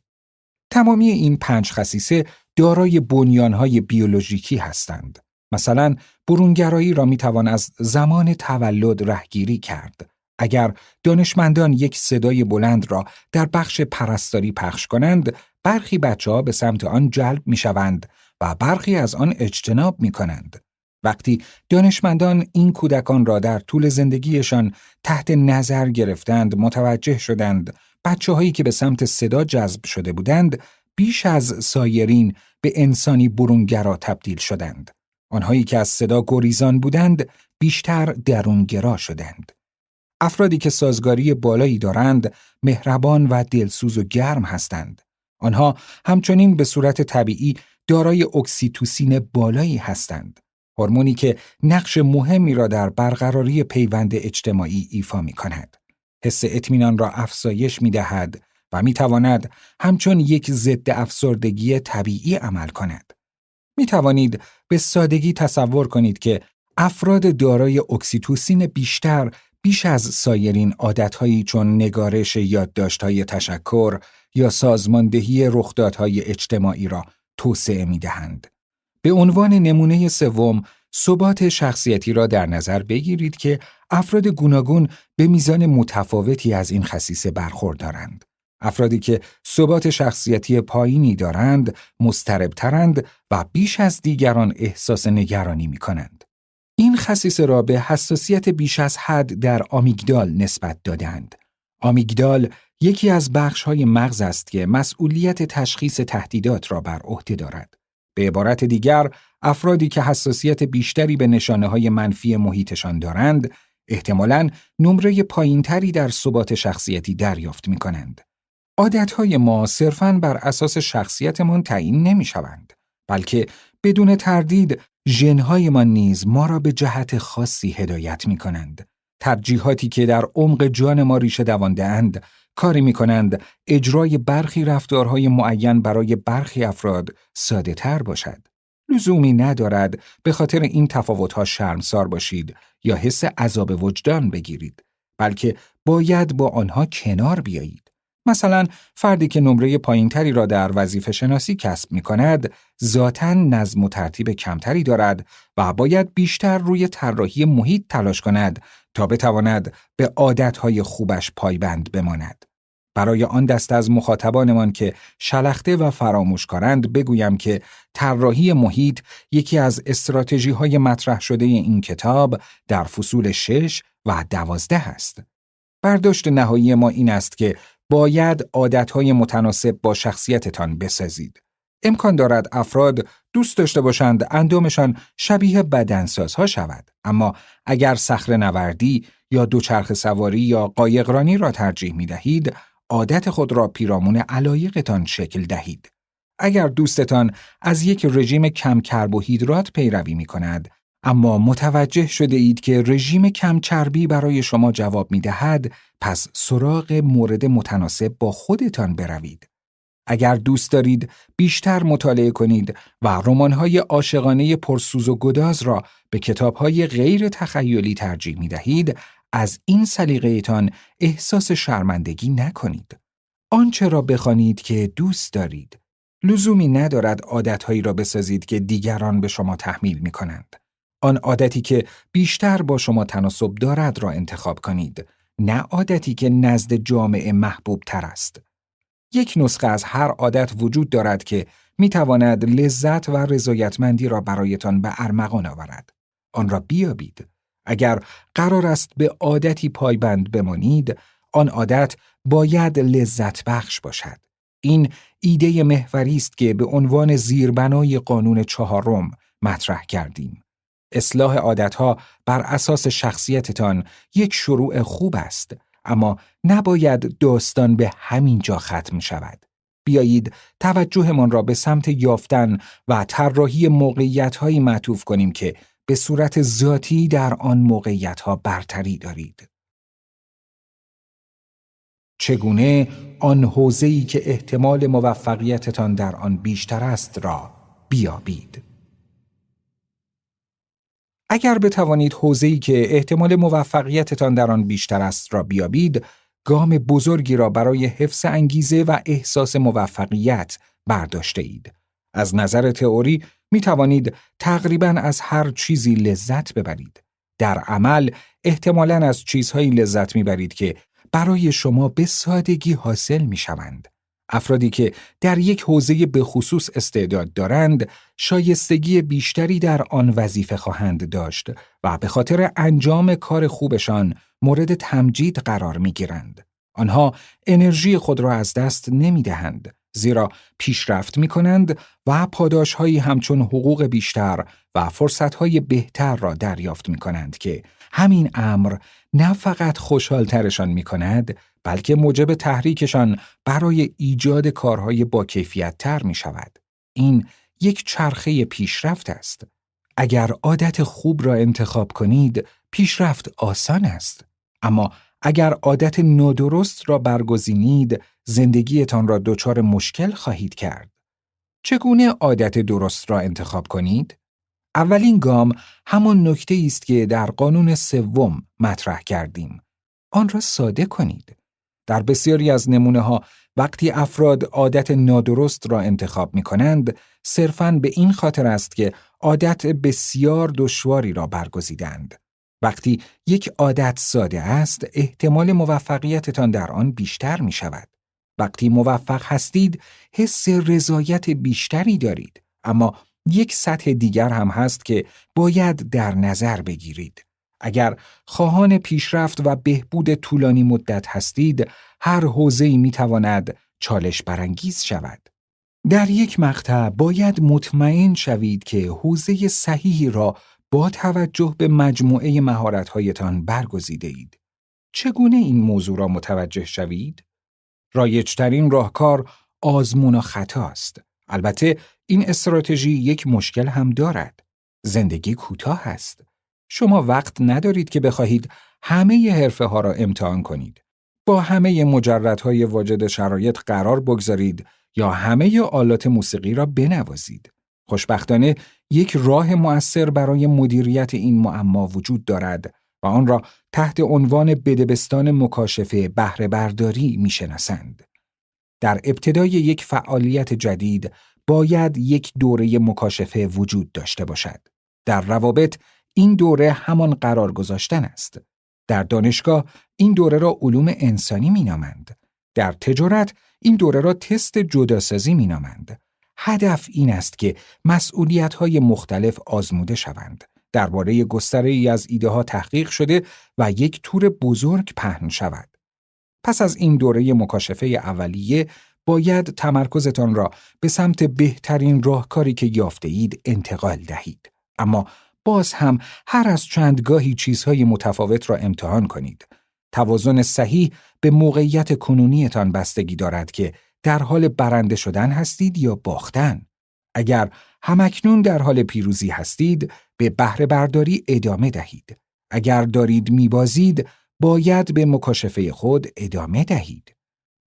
تمامی این پنج خصیصه دارای بنیانهای بیولوژیکی هستند. مثلا برونگرایی را می‌توان از زمان تولد رهگیری کرد. اگر دانشمندان یک صدای بلند را در بخش پرستاری پخش کنند، برخی بچه ها به سمت آن جلب می شوند و برخی از آن اجتناب می کنند. وقتی دانشمندان این کودکان را در طول زندگیشان تحت نظر گرفتند متوجه شدند بچه هایی که به سمت صدا جذب شده بودند بیش از سایرین به انسانی برونگرا تبدیل شدند. آنهایی که از صدا گریزان بودند بیشتر درونگرا شدند. افرادی که سازگاری بالایی دارند مهربان و دلسوز و گرم هستند. آنها همچنین به صورت طبیعی دارای اکسیتوسین بالایی هستند. هورمونی که نقش مهمی را در برقراری پیوند اجتماعی ایفا می کند. حس اطمینان را افزایش می دهد و می تواند همچون یک ضد افسردگی طبیعی عمل کند. می توانید به سادگی تصور کنید که افراد دارای اکسیتوسین بیشتر بیش از سایرین عادتهایی چون نگارش یادداشت‌های تشکر یا سازماندهی رخدادهای اجتماعی را توسعه می دهند. به عنوان نمونه سوم ثبات شخصیتی را در نظر بگیرید که افراد گوناگون به میزان متفاوتی از این خصیصه برخوردارند. افرادی که ثبات شخصیتی پایینی دارند، مستربترند و بیش از دیگران احساس نگرانی می کنند. این خصیصه را به حساسیت بیش از حد در آمیگدال نسبت دادند. آمیگدال یکی از بخش های مغز است که مسئولیت تشخیص تهدیدات را بر عهده دارد. به عبارت دیگر، افرادی که حساسیت بیشتری به نشانه های منفی محیطشان دارند، احتمالاً نمره پایینتری در ثبات شخصیتی دریافت می کنند. عادتهای ما صرفاً بر اساس شخصیتمان تعیین نمی شوند، بلکه بدون تردید ژنهایمان نیز ما را به جهت خاصی هدایت می کنند. ترجیحاتی که در عمق جان ما ریشه دوانده اند، کاری می کنند اجرای برخی رفتارهای معین برای برخی افراد ساده تر باشد. لزومی ندارد به خاطر این تفاوتها شرمسار باشید یا حس عذاب وجدان بگیرید، بلکه باید با آنها کنار بیایید. مثلا فردی که نمره پایینتری را در وظیفه شناسی کسب می کند ذاتا نظم و ترتیب کمتری دارد و باید بیشتر روی طراحی محیط تلاش کند تا بتواند به عادتهای خوبش پایبند بماند. برای آن دست از مخاطبانمان که شلخته و فراموشکارند بگویم که طراحی محیط یکی از استراتژی های مطرح شده این کتاب در فصول شش و دوازده است. برداشت نهایی ما این است که باید عادتهای متناسب با شخصیتتان بسازید. امکان دارد افراد دوست داشته باشند اندامشان شبیه بدنسازها شود اما اگر صخره نوردی یا دوچرخ سواری یا قایقرانی را ترجیح می دهید عادت خود را پیرامون علایقتان شکل دهید اگر دوستتان از یک رژیم کم کربوهیدرات پیروی می کند اما متوجه شده اید که رژیم کم چربی برای شما جواب می دهد پس سراغ مورد متناسب با خودتان بروید. اگر دوست دارید بیشتر مطالعه کنید و رمان‌های عاشقانه پرسوز و گداز را به کتاب‌های غیر تخیلی ترجیح می دهید، از این سلیقه‌تان احساس شرمندگی نکنید. آنچه را بخوانید که دوست دارید. لزومی ندارد عادتهایی را بسازید که دیگران به شما تحمیل می کنند. آن عادتی که بیشتر با شما تناسب دارد را انتخاب کنید. نه عادتی که نزد جامعه محبوب تر است. یک نسخه از هر عادت وجود دارد که می تواند لذت و رضایتمندی را برایتان به ارمغان آورد. آن را بیابید. اگر قرار است به عادتی پایبند بمانید آن عادت باید لذت بخش باشد. این ایده محوری است که به عنوان زیربنای قانون چهارم مطرح کردیم. اصلاح عادتها بر اساس شخصیتتان یک شروع خوب است اما نباید داستان به همین جا ختم شود بیایید توجهمان را به سمت یافتن و طراحی موقعیت معطوف کنیم که به صورت ذاتی در آن موقعیت ها برتری دارید. چگونه آن حوزه‌ای که احتمال موفقیتتان در آن بیشتر است را بیابید. اگر بتوانید حوزه‌ای که احتمال موفقیتتان در آن بیشتر است را بیابید، گام بزرگی را برای حفظ انگیزه و احساس موفقیت برداشته اید. از نظر تئوری می توانید تقریبا از هر چیزی لذت ببرید. در عمل احتمالا از چیزهایی لذت می‌برید که برای شما به سادگی حاصل می شوند. افرادی که در یک حوزه به خصوص استعداد دارند شایستگی بیشتری در آن وظیفه خواهند داشت و به خاطر انجام کار خوبشان مورد تمجید قرار می گیرند. آنها انرژی خود را از دست نمی دهند زیرا پیشرفت می کنند و پاداش هایی همچون حقوق بیشتر و فرصت های بهتر را دریافت می کنند که همین امر نه فقط خوشحالترشان می کند بلکه موجب تحریکشان برای ایجاد کارهای با کیفیت تر می شود. این یک چرخه پیشرفت است. اگر عادت خوب را انتخاب کنید، پیشرفت آسان است. اما اگر عادت نادرست را برگزینید، زندگیتان را دچار مشکل خواهید کرد. چگونه عادت درست را انتخاب کنید؟ اولین گام همان نکته است که در قانون سوم مطرح کردیم. آن را ساده کنید. در بسیاری از نمونه ها وقتی افراد عادت نادرست را انتخاب می کنند، صرفاً به این خاطر است که عادت بسیار دشواری را برگزیدند. وقتی یک عادت ساده است، احتمال موفقیتتان در آن بیشتر می شود. وقتی موفق هستید، حس رضایت بیشتری دارید، اما یک سطح دیگر هم هست که باید در نظر بگیرید. اگر خواهان پیشرفت و بهبود طولانی مدت هستید، هر حوزه‌ای می تواند چالش برانگیز شود. در یک مقطع باید مطمئن شوید که حوزه صحیحی را با توجه به مجموعه مهارت‌هایتان برگزیده اید. چگونه این موضوع را متوجه شوید؟ رایجترین راهکار آزمون و خطا است. البته این استراتژی یک مشکل هم دارد. زندگی کوتاه است. شما وقت ندارید که بخواهید همه حرفه ها را امتحان کنید. با همه مجردهای واجد شرایط قرار بگذارید یا همه آلات موسیقی را بنوازید. خوشبختانه یک راه مؤثر برای مدیریت این معما وجود دارد و آن را تحت عنوان بدبستان مکاشفه بهره برداری می‌شناسند. در ابتدای یک فعالیت جدید باید یک دوره مکاشفه وجود داشته باشد. در روابط این دوره همان قرار گذاشتن است. در دانشگاه این دوره را علوم انسانی مینامند. در تجارت این دوره را تست جداسازی مینامند. هدف این است که مسئولیت های مختلف آزموده شوند. درباره گستره ای از ایده ها تحقیق شده و یک تور بزرگ پهن شود. پس از این دوره مکاشفه اولیه باید تمرکزتان را به سمت بهترین راهکاری که یافته اید انتقال دهید. اما باز هم هر از چندگاهی چیزهای متفاوت را امتحان کنید. توازن صحیح به موقعیت کنونیتان بستگی دارد که در حال برنده شدن هستید یا باختن. اگر همکنون در حال پیروزی هستید، به بهره برداری ادامه دهید. اگر دارید میبازید، باید به مکاشفه خود ادامه دهید.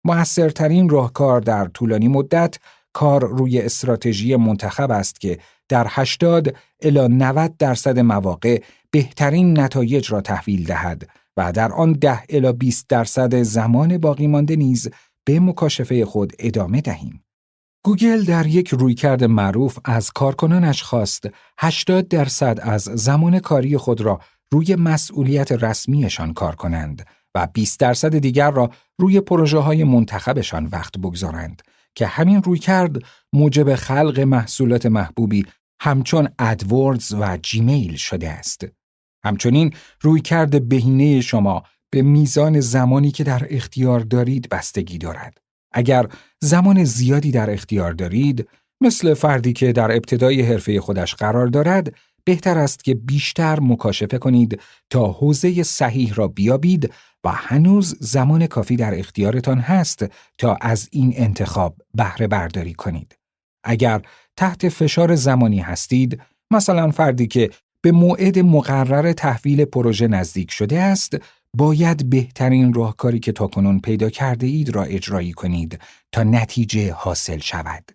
موثرترین راهکار در طولانی مدت کار روی استراتژی منتخب است که در 80 الی 90 درصد مواقع بهترین نتایج را تحویل دهد و در آن 10 الی 20 درصد زمان باقی مانده نیز به مکاشفه خود ادامه دهیم. گوگل در یک رویکرد معروف از کارکنانش خواست 80 درصد از زمان کاری خود را روی مسئولیت رسمیشان کار کنند و 20 درصد دیگر را روی پروژه های منتخبشان وقت بگذارند که همین رویکرد موجب خلق محصولات محبوبی همچون ادوردز و جیمیل شده است. همچنین رویکرد بهینه شما به میزان زمانی که در اختیار دارید بستگی دارد. اگر زمان زیادی در اختیار دارید، مثل فردی که در ابتدای حرفه خودش قرار دارد، بهتر است که بیشتر مکاشفه کنید تا حوزه صحیح را بیابید و هنوز زمان کافی در اختیارتان هست تا از این انتخاب بهره برداری کنید. اگر تحت فشار زمانی هستید، مثلا فردی که به موعد مقرر تحویل پروژه نزدیک شده است، باید بهترین راهکاری که تاکنون پیدا کرده اید را اجرایی کنید تا نتیجه حاصل شود.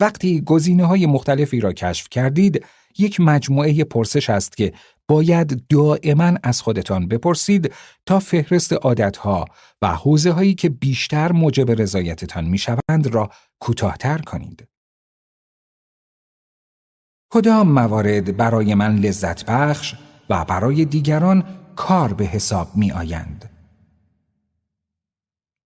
وقتی گزینه های مختلفی را کشف کردید، یک مجموعه پرسش است که باید دائما از خودتان بپرسید تا فهرست عادتها و حوزه هایی که بیشتر موجب رضایتتان می شوند را کوتاهتر کنید. کدام موارد برای من لذت بخش و برای دیگران کار به حساب می آیند.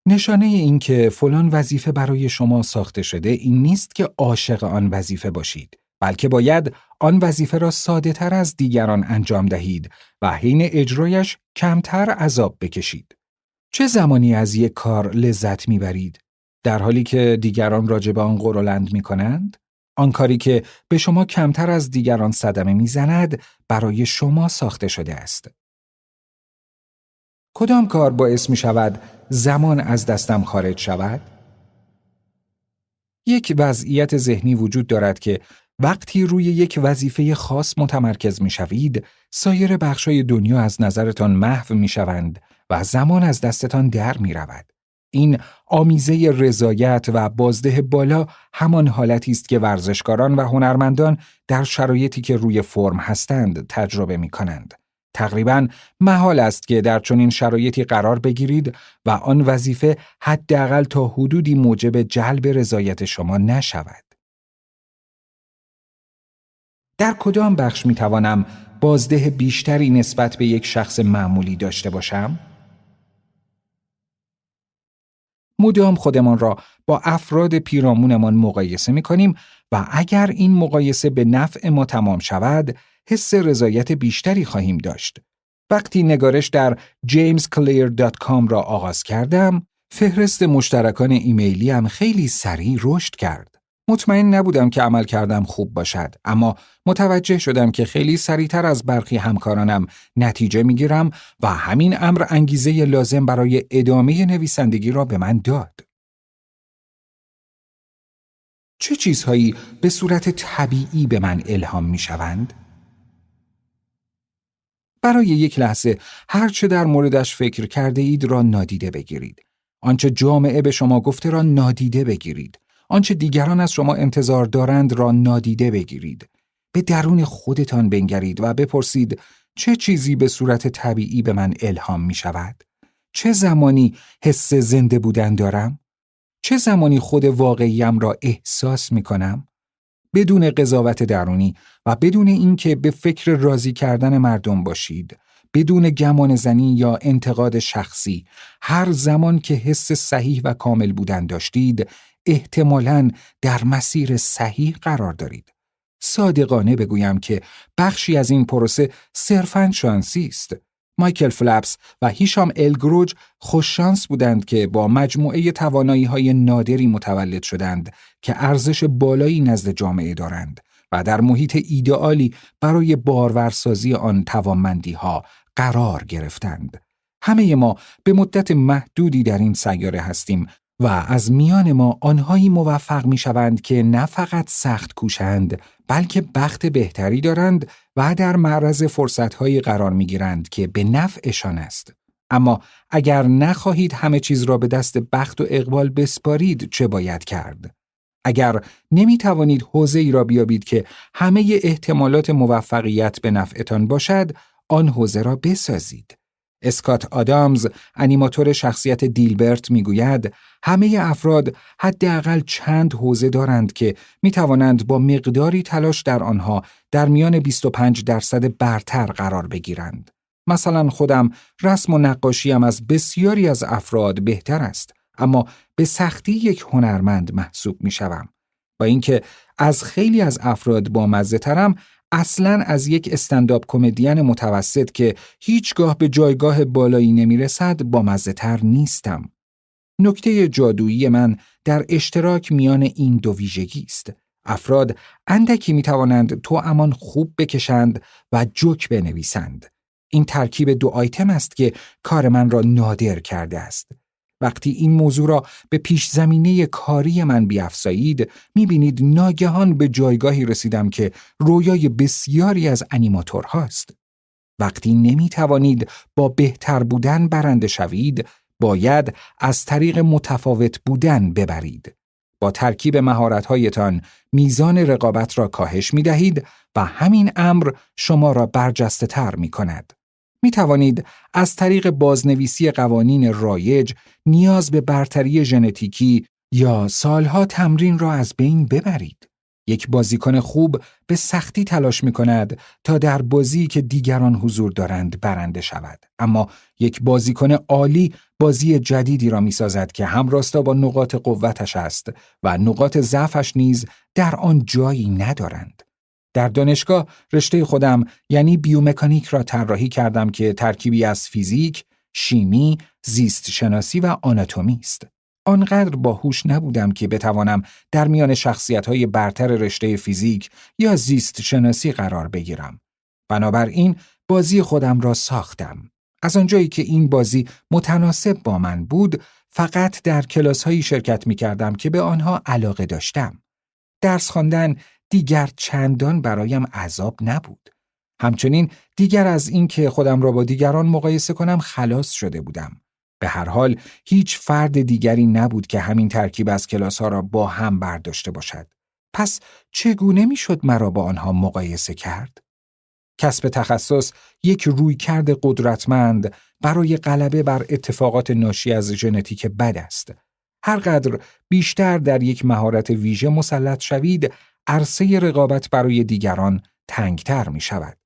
نشانه این که فلان وظیفه برای شما ساخته شده این نیست که عاشق آن وظیفه باشید بلکه باید آن وظیفه را ساده تر از دیگران انجام دهید و حین اجرایش کمتر عذاب بکشید. چه زمانی از یک کار لذت می‌برید؟ در حالی که دیگران راجب آن قرولند می کنند؟ آن کاری که به شما کمتر از دیگران صدمه می‌زند برای شما ساخته شده است. کدام کار باعث می شود زمان از دستم خارج شود؟ یک وضعیت ذهنی وجود دارد که وقتی روی یک وظیفه خاص متمرکز می شوید، سایر بخشای دنیا از نظرتان محو می شوند و زمان از دستتان در می رود. این آمیزه رضایت و بازده بالا همان حالتی است که ورزشکاران و هنرمندان در شرایطی که روی فرم هستند تجربه می کنند. تقریبا محال است که در چنین شرایطی قرار بگیرید و آن وظیفه حداقل تا حدودی موجب جلب رضایت شما نشود. در کدام بخش می توانم بازده بیشتری نسبت به یک شخص معمولی داشته باشم؟ مدام خودمان را با افراد پیرامونمان مقایسه می کنیم و اگر این مقایسه به نفع ما تمام شود، حس رضایت بیشتری خواهیم داشت. وقتی نگارش در jamesclear.com را آغاز کردم، فهرست مشترکان ایمیلی هم خیلی سریع رشد کرد. مطمئن نبودم که عمل کردم خوب باشد اما متوجه شدم که خیلی سریعتر از برخی همکارانم نتیجه می‌گیرم و همین امر انگیزه لازم برای ادامه نویسندگی را به من داد. چه چیزهایی به صورت طبیعی به من الهام می شوند؟ برای یک لحظه هرچه در موردش فکر کرده اید را نادیده بگیرید. آنچه جامعه به شما گفته را نادیده بگیرید. آنچه دیگران از شما انتظار دارند را نادیده بگیرید. به درون خودتان بنگرید و بپرسید چه چیزی به صورت طبیعی به من الهام می شود؟ چه زمانی حس زنده بودن دارم؟ چه زمانی خود واقعیم را احساس می کنم؟ بدون قضاوت درونی و بدون اینکه به فکر راضی کردن مردم باشید بدون گمان زنی یا انتقاد شخصی هر زمان که حس صحیح و کامل بودن داشتید احتمالاً در مسیر صحیح قرار دارید. صادقانه بگویم که بخشی از این پروسه صرفاً شانسی است. مایکل فلپس و هیشام الگروج خوششانس بودند که با مجموعه توانایی های نادری متولد شدند که ارزش بالایی نزد جامعه دارند و در محیط ایدئالی برای بارورسازی آن توانمندی ها قرار گرفتند. همه ما به مدت محدودی در این سیاره هستیم و از میان ما آنهایی موفق می شوند که نه فقط سخت کوشند بلکه بخت بهتری دارند و در معرض فرصتهایی قرار می گیرند که به نفعشان است. اما اگر نخواهید همه چیز را به دست بخت و اقبال بسپارید چه باید کرد؟ اگر نمی توانید حوزه ای را بیابید که همه احتمالات موفقیت به نفعتان باشد، آن حوزه را بسازید. اسکات آدامز انیماتور شخصیت دیلبرت می‌گوید همه افراد حداقل چند حوزه دارند که می توانند با مقداری تلاش در آنها در میان 25 درصد برتر قرار بگیرند. مثلا خودم رسم و نقاشیم از بسیاری از افراد بهتر است اما به سختی یک هنرمند محسوب می شوم. با اینکه از خیلی از افراد با مزه ترم اصلا از یک استنداپ کمدین متوسط که هیچگاه به جایگاه بالایی نمی‌رسد با مزه تر نیستم. نکته جادویی من در اشتراک میان این دو ویژگی است. افراد اندکی می توانند تو امان خوب بکشند و جوک بنویسند. این ترکیب دو آیتم است که کار من را نادر کرده است. وقتی این موضوع را به پیش زمینه کاری من بیافزایید می‌بینید ناگهان به جایگاهی رسیدم که رویای بسیاری از انیماتورهاست. وقتی نمی توانید با بهتر بودن برنده شوید، باید از طریق متفاوت بودن ببرید. با ترکیب مهارت‌هایتان میزان رقابت را کاهش می دهید و همین امر شما را برجسته تر می کند. می توانید از طریق بازنویسی قوانین رایج نیاز به برتری ژنتیکی یا سالها تمرین را از بین ببرید. یک بازیکن خوب به سختی تلاش می کند تا در بازی که دیگران حضور دارند برنده شود. اما یک بازیکن عالی بازی جدیدی را می سازد که همراستا با نقاط قوتش است و نقاط ضعفش نیز در آن جایی ندارند. در دانشگاه رشته خودم یعنی بیومکانیک را طراحی کردم که ترکیبی از فیزیک، شیمی، زیست شناسی و آناتومی است. آنقدر باهوش نبودم که بتوانم در میان شخصیت برتر رشته فیزیک یا زیست شناسی قرار بگیرم. بنابراین بازی خودم را ساختم. از آنجایی که این بازی متناسب با من بود، فقط در کلاس هایی شرکت می کردم که به آنها علاقه داشتم. درس خواندن دیگر چندان برایم عذاب نبود. همچنین دیگر از اینکه خودم را با دیگران مقایسه کنم خلاص شده بودم. به هر حال هیچ فرد دیگری نبود که همین ترکیب از کلاس ها را با هم برداشته باشد. پس چگونه می‌شد مرا با آنها مقایسه کرد؟ کسب تخصص یک رویکرد قدرتمند برای غلبه بر اتفاقات ناشی از ژنتیک بد است. هرقدر بیشتر در یک مهارت ویژه مسلط شوید، عرصه رقابت برای دیگران تنگتر می شود.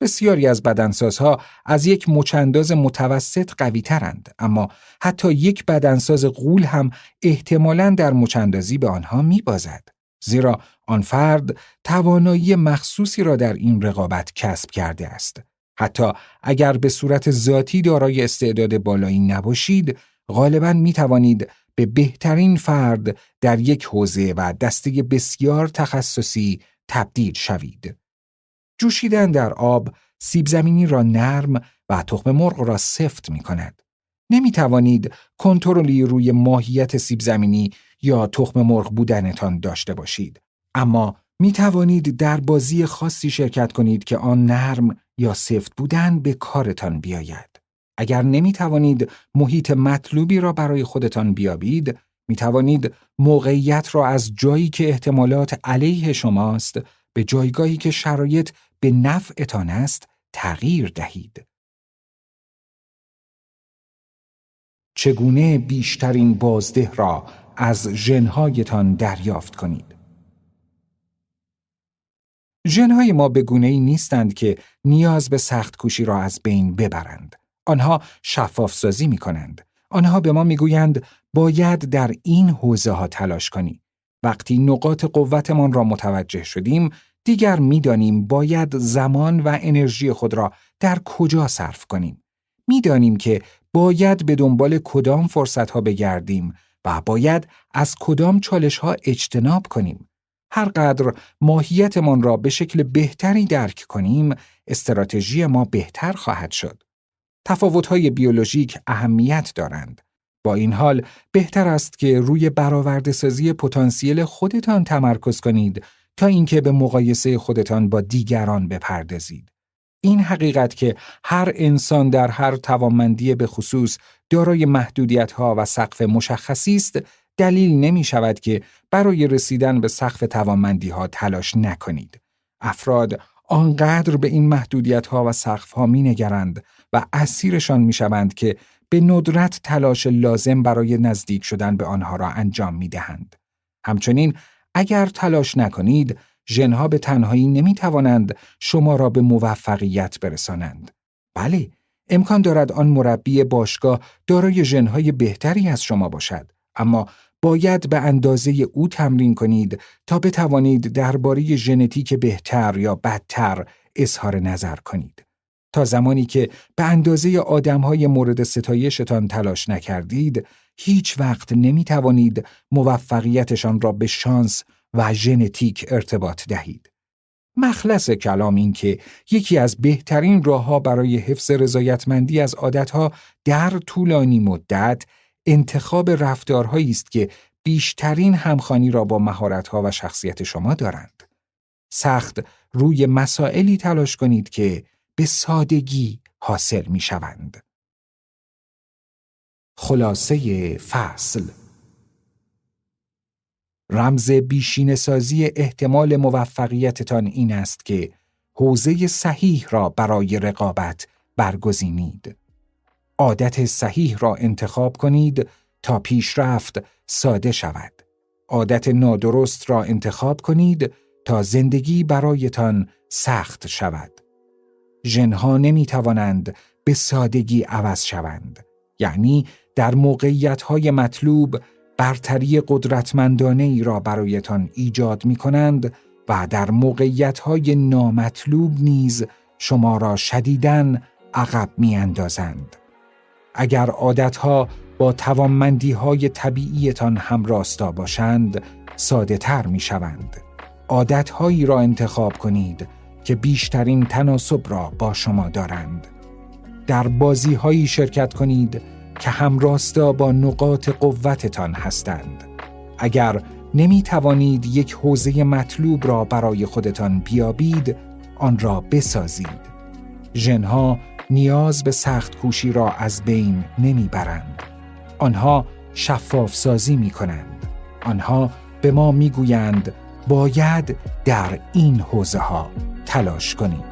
بسیاری از بدنسازها از یک مچنداز متوسط قوی ترند اما حتی یک بدنساز غول هم احتمالاً در مچندازی به آنها می بازد. زیرا آن فرد توانایی مخصوصی را در این رقابت کسب کرده است. حتی اگر به صورت ذاتی دارای استعداد بالایی نباشید، غالبا می توانید به بهترین فرد در یک حوزه و دسته بسیار تخصصی تبدیل شوید. جوشیدن در آب سیب زمینی را نرم و تخم مرغ را سفت می کند. نمی توانید کنترلی روی ماهیت سیب زمینی یا تخم مرغ بودنتان داشته باشید. اما می توانید در بازی خاصی شرکت کنید که آن نرم یا سفت بودن به کارتان بیاید. اگر نمی توانید محیط مطلوبی را برای خودتان بیابید، می توانید موقعیت را از جایی که احتمالات علیه شماست به جایگاهی که شرایط به نفعتان است تغییر دهید. چگونه بیشترین بازده را از ژنهایتان دریافت کنید؟ ژنهای ما به گونه ای نیستند که نیاز به سخت کوشی را از بین ببرند. آنها شفاف سازی می کنند. آنها به ما می‌گویند باید در این حوزه ها تلاش کنی. وقتی نقاط قوتمان را متوجه شدیم، دیگر می‌دانیم باید زمان و انرژی خود را در کجا صرف کنیم. می‌دانیم که باید به دنبال کدام فرصت ها بگردیم و باید از کدام چالش ها اجتناب کنیم. هر قدر ماهیتمان را به شکل بهتری درک کنیم، استراتژی ما بهتر خواهد شد. تفاوت‌های بیولوژیک اهمیت دارند. با این حال بهتر است که روی برآورده سازی پتانسیل خودتان تمرکز کنید تا اینکه به مقایسه خودتان با دیگران بپردازید. این حقیقت که هر انسان در هر توانمندی به خصوص دارای محدودیت‌ها و سقف مشخصی است دلیل نمی شود که برای رسیدن به سقف توانمندی ها تلاش نکنید. افراد آنقدر به این محدودیت ها و سقف ها و اسیرشان می شوند که به ندرت تلاش لازم برای نزدیک شدن به آنها را انجام می دهند. همچنین اگر تلاش نکنید ژنها به تنهایی نمی توانند شما را به موفقیت برسانند. بله، امکان دارد آن مربی باشگاه دارای ژنهای بهتری از شما باشد، اما باید به اندازه او تمرین کنید تا بتوانید درباره ژنتیک بهتر یا بدتر اظهار نظر کنید. تا زمانی که به اندازه آدمهای مورد ستایشتان تلاش نکردید، هیچ وقت نمی توانید موفقیتشان را به شانس و ژنتیک ارتباط دهید. مخلص کلام این که یکی از بهترین راهها برای حفظ رضایتمندی از عادتها در طولانی مدت انتخاب رفتارهایی است که بیشترین همخانی را با مهارت‌ها و شخصیت شما دارند. سخت روی مسائلی تلاش کنید که به سادگی حاصل می شوند. خلاصه فصل رمز بیشین سازی احتمال موفقیتتان این است که حوزه صحیح را برای رقابت برگزینید. عادت صحیح را انتخاب کنید تا پیشرفت ساده شود. عادت نادرست را انتخاب کنید تا زندگی برایتان سخت شود. ژنها نمی توانند به سادگی عوض شوند. یعنی در موقعیت های مطلوب برتری قدرتمندانه ای را برایتان ایجاد می کنند و در موقعیت های نامطلوب نیز شما را شدیدن عقب می اندازند. اگر عادتها با توانمندی های طبیعیتان هم راستا باشند، ساده تر می شوند. عادتهایی را انتخاب کنید که بیشترین تناسب را با شما دارند. در بازی هایی شرکت کنید که همراستا با نقاط قوتتان هستند. اگر نمی توانید یک حوزه مطلوب را برای خودتان بیابید، آن را بسازید. ژنها نیاز به سخت کوشی را از بین نمی برند. آنها شفاف سازی می کنند. آنها به ما می گویند باید در این حوزه ها تلاش کنیم.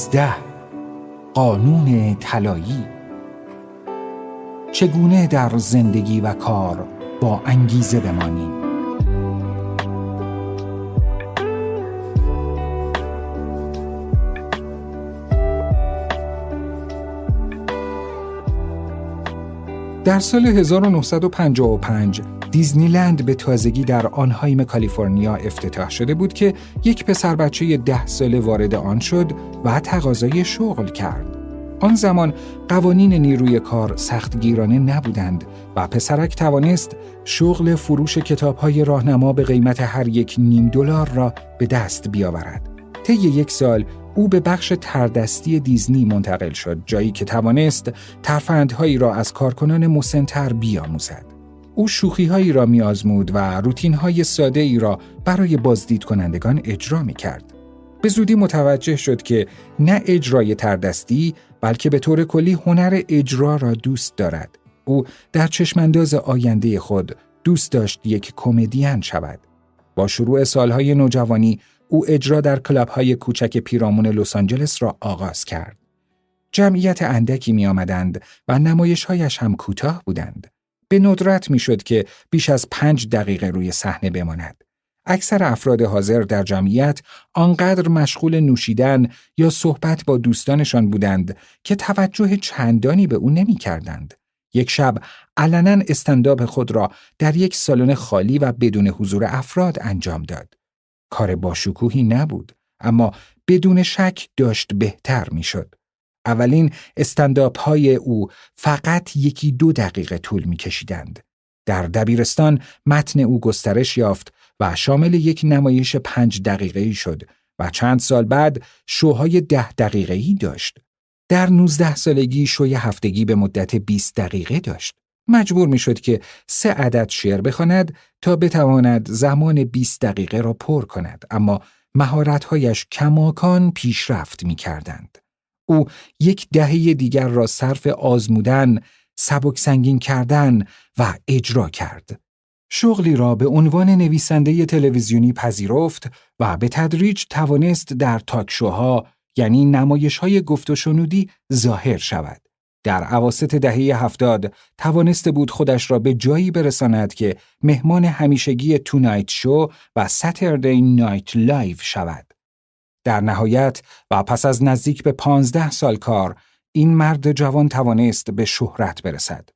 19 قانون طلایی. چگونه در زندگی و کار با انگیزه بمانیم؟ در سال 1955 دیزنیلند به تازگی در آنهایم کالیفرنیا افتتاح شده بود که یک پسر بچه ده ساله وارد آن شد و تقاضای شغل کرد. آن زمان قوانین نیروی کار سختگیرانه نبودند و پسرک توانست شغل فروش کتابهای راهنما به قیمت هر یک نیم دلار را به دست بیاورد. طی یک سال او به بخش تردستی دیزنی منتقل شد جایی که توانست ترفندهایی را از کارکنان مسنتر بیاموزد. او شوخی هایی را میآزمود و روتین های ساده ای را برای بازدید کنندگان اجرا می کرد. به زودی متوجه شد که نه اجرای تردستی بلکه به طور کلی هنر اجرا را دوست دارد. او در چشمانداز آینده خود دوست داشت یک کمدین شود. با شروع سالهای نوجوانی او اجرا در کلابهای کوچک پیرامون لس آنجلس را آغاز کرد. جمعیت اندکی می آمدند و نمایشهایش هم کوتاه بودند. به ندرت می‌شد که بیش از پنج دقیقه روی صحنه بماند. اکثر افراد حاضر در جمعیت آنقدر مشغول نوشیدن یا صحبت با دوستانشان بودند که توجه چندانی به او نمی کردند. یک شب علنا استنداب خود را در یک سالن خالی و بدون حضور افراد انجام داد. کار باشکوهی نبود، اما بدون شک داشت بهتر می‌شد. اولین استنداپ های او فقط یکی دو دقیقه طول می کشیدند. در دبیرستان متن او گسترش یافت و شامل یک نمایش پنج دقیقه شد و چند سال بعد شوهای ده دقیقه ای داشت. در 19 سالگی شوی هفتگی به مدت 20 دقیقه داشت. مجبور می شد که سه عدد شعر بخواند تا بتواند زمان 20 دقیقه را پر کند اما مهارت‌هایش کماکان پیشرفت می کردند. او یک دهه دیگر را صرف آزمودن، سبک سنگین کردن و اجرا کرد. شغلی را به عنوان نویسنده تلویزیونی پذیرفت و به تدریج توانست در تاکشوها یعنی نمایش های گفت و شنودی ظاهر شود. در عواست دهه هفتاد توانسته بود خودش را به جایی برساند که مهمان همیشگی تونایت شو و ساتردی نایت لایو شود. در نهایت و پس از نزدیک به پانزده سال کار این مرد جوان توانست به شهرت برسد.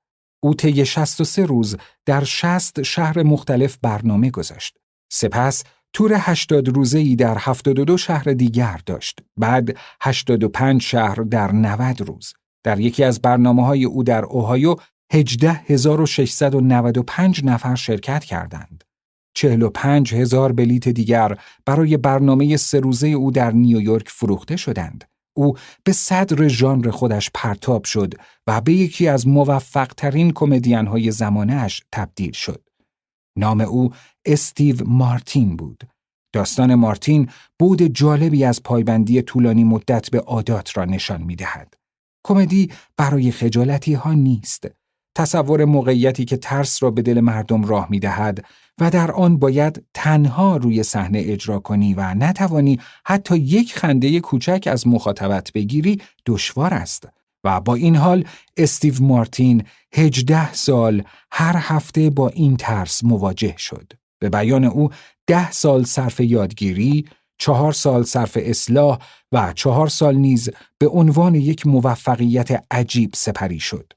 او طی 63 روز در 60 شهر مختلف برنامه گذاشت. سپس تور 80 روزه ای در 72 شهر دیگر داشت. بعد 85 شهر در 90 روز. در یکی از برنامه های او در اوهایو 18695 نفر شرکت کردند. 45 هزار بلیت دیگر برای برنامه سه روزه او در نیویورک فروخته شدند. او به صدر ژانر خودش پرتاب شد و به یکی از موفقترین کمدین های زمانش تبدیل شد. نام او استیو مارتین بود. داستان مارتین بود جالبی از پایبندی طولانی مدت به عادات را نشان می دهد. کمدی برای خجالتی ها نیست. تصور موقعیتی که ترس را به دل مردم راه می دهد و در آن باید تنها روی صحنه اجرا کنی و نتوانی حتی یک خنده کوچک از مخاطبت بگیری دشوار است. و با این حال استیو مارتین هجده سال هر هفته با این ترس مواجه شد. به بیان او ده سال صرف یادگیری، چهار سال صرف اصلاح و چهار سال نیز به عنوان یک موفقیت عجیب سپری شد.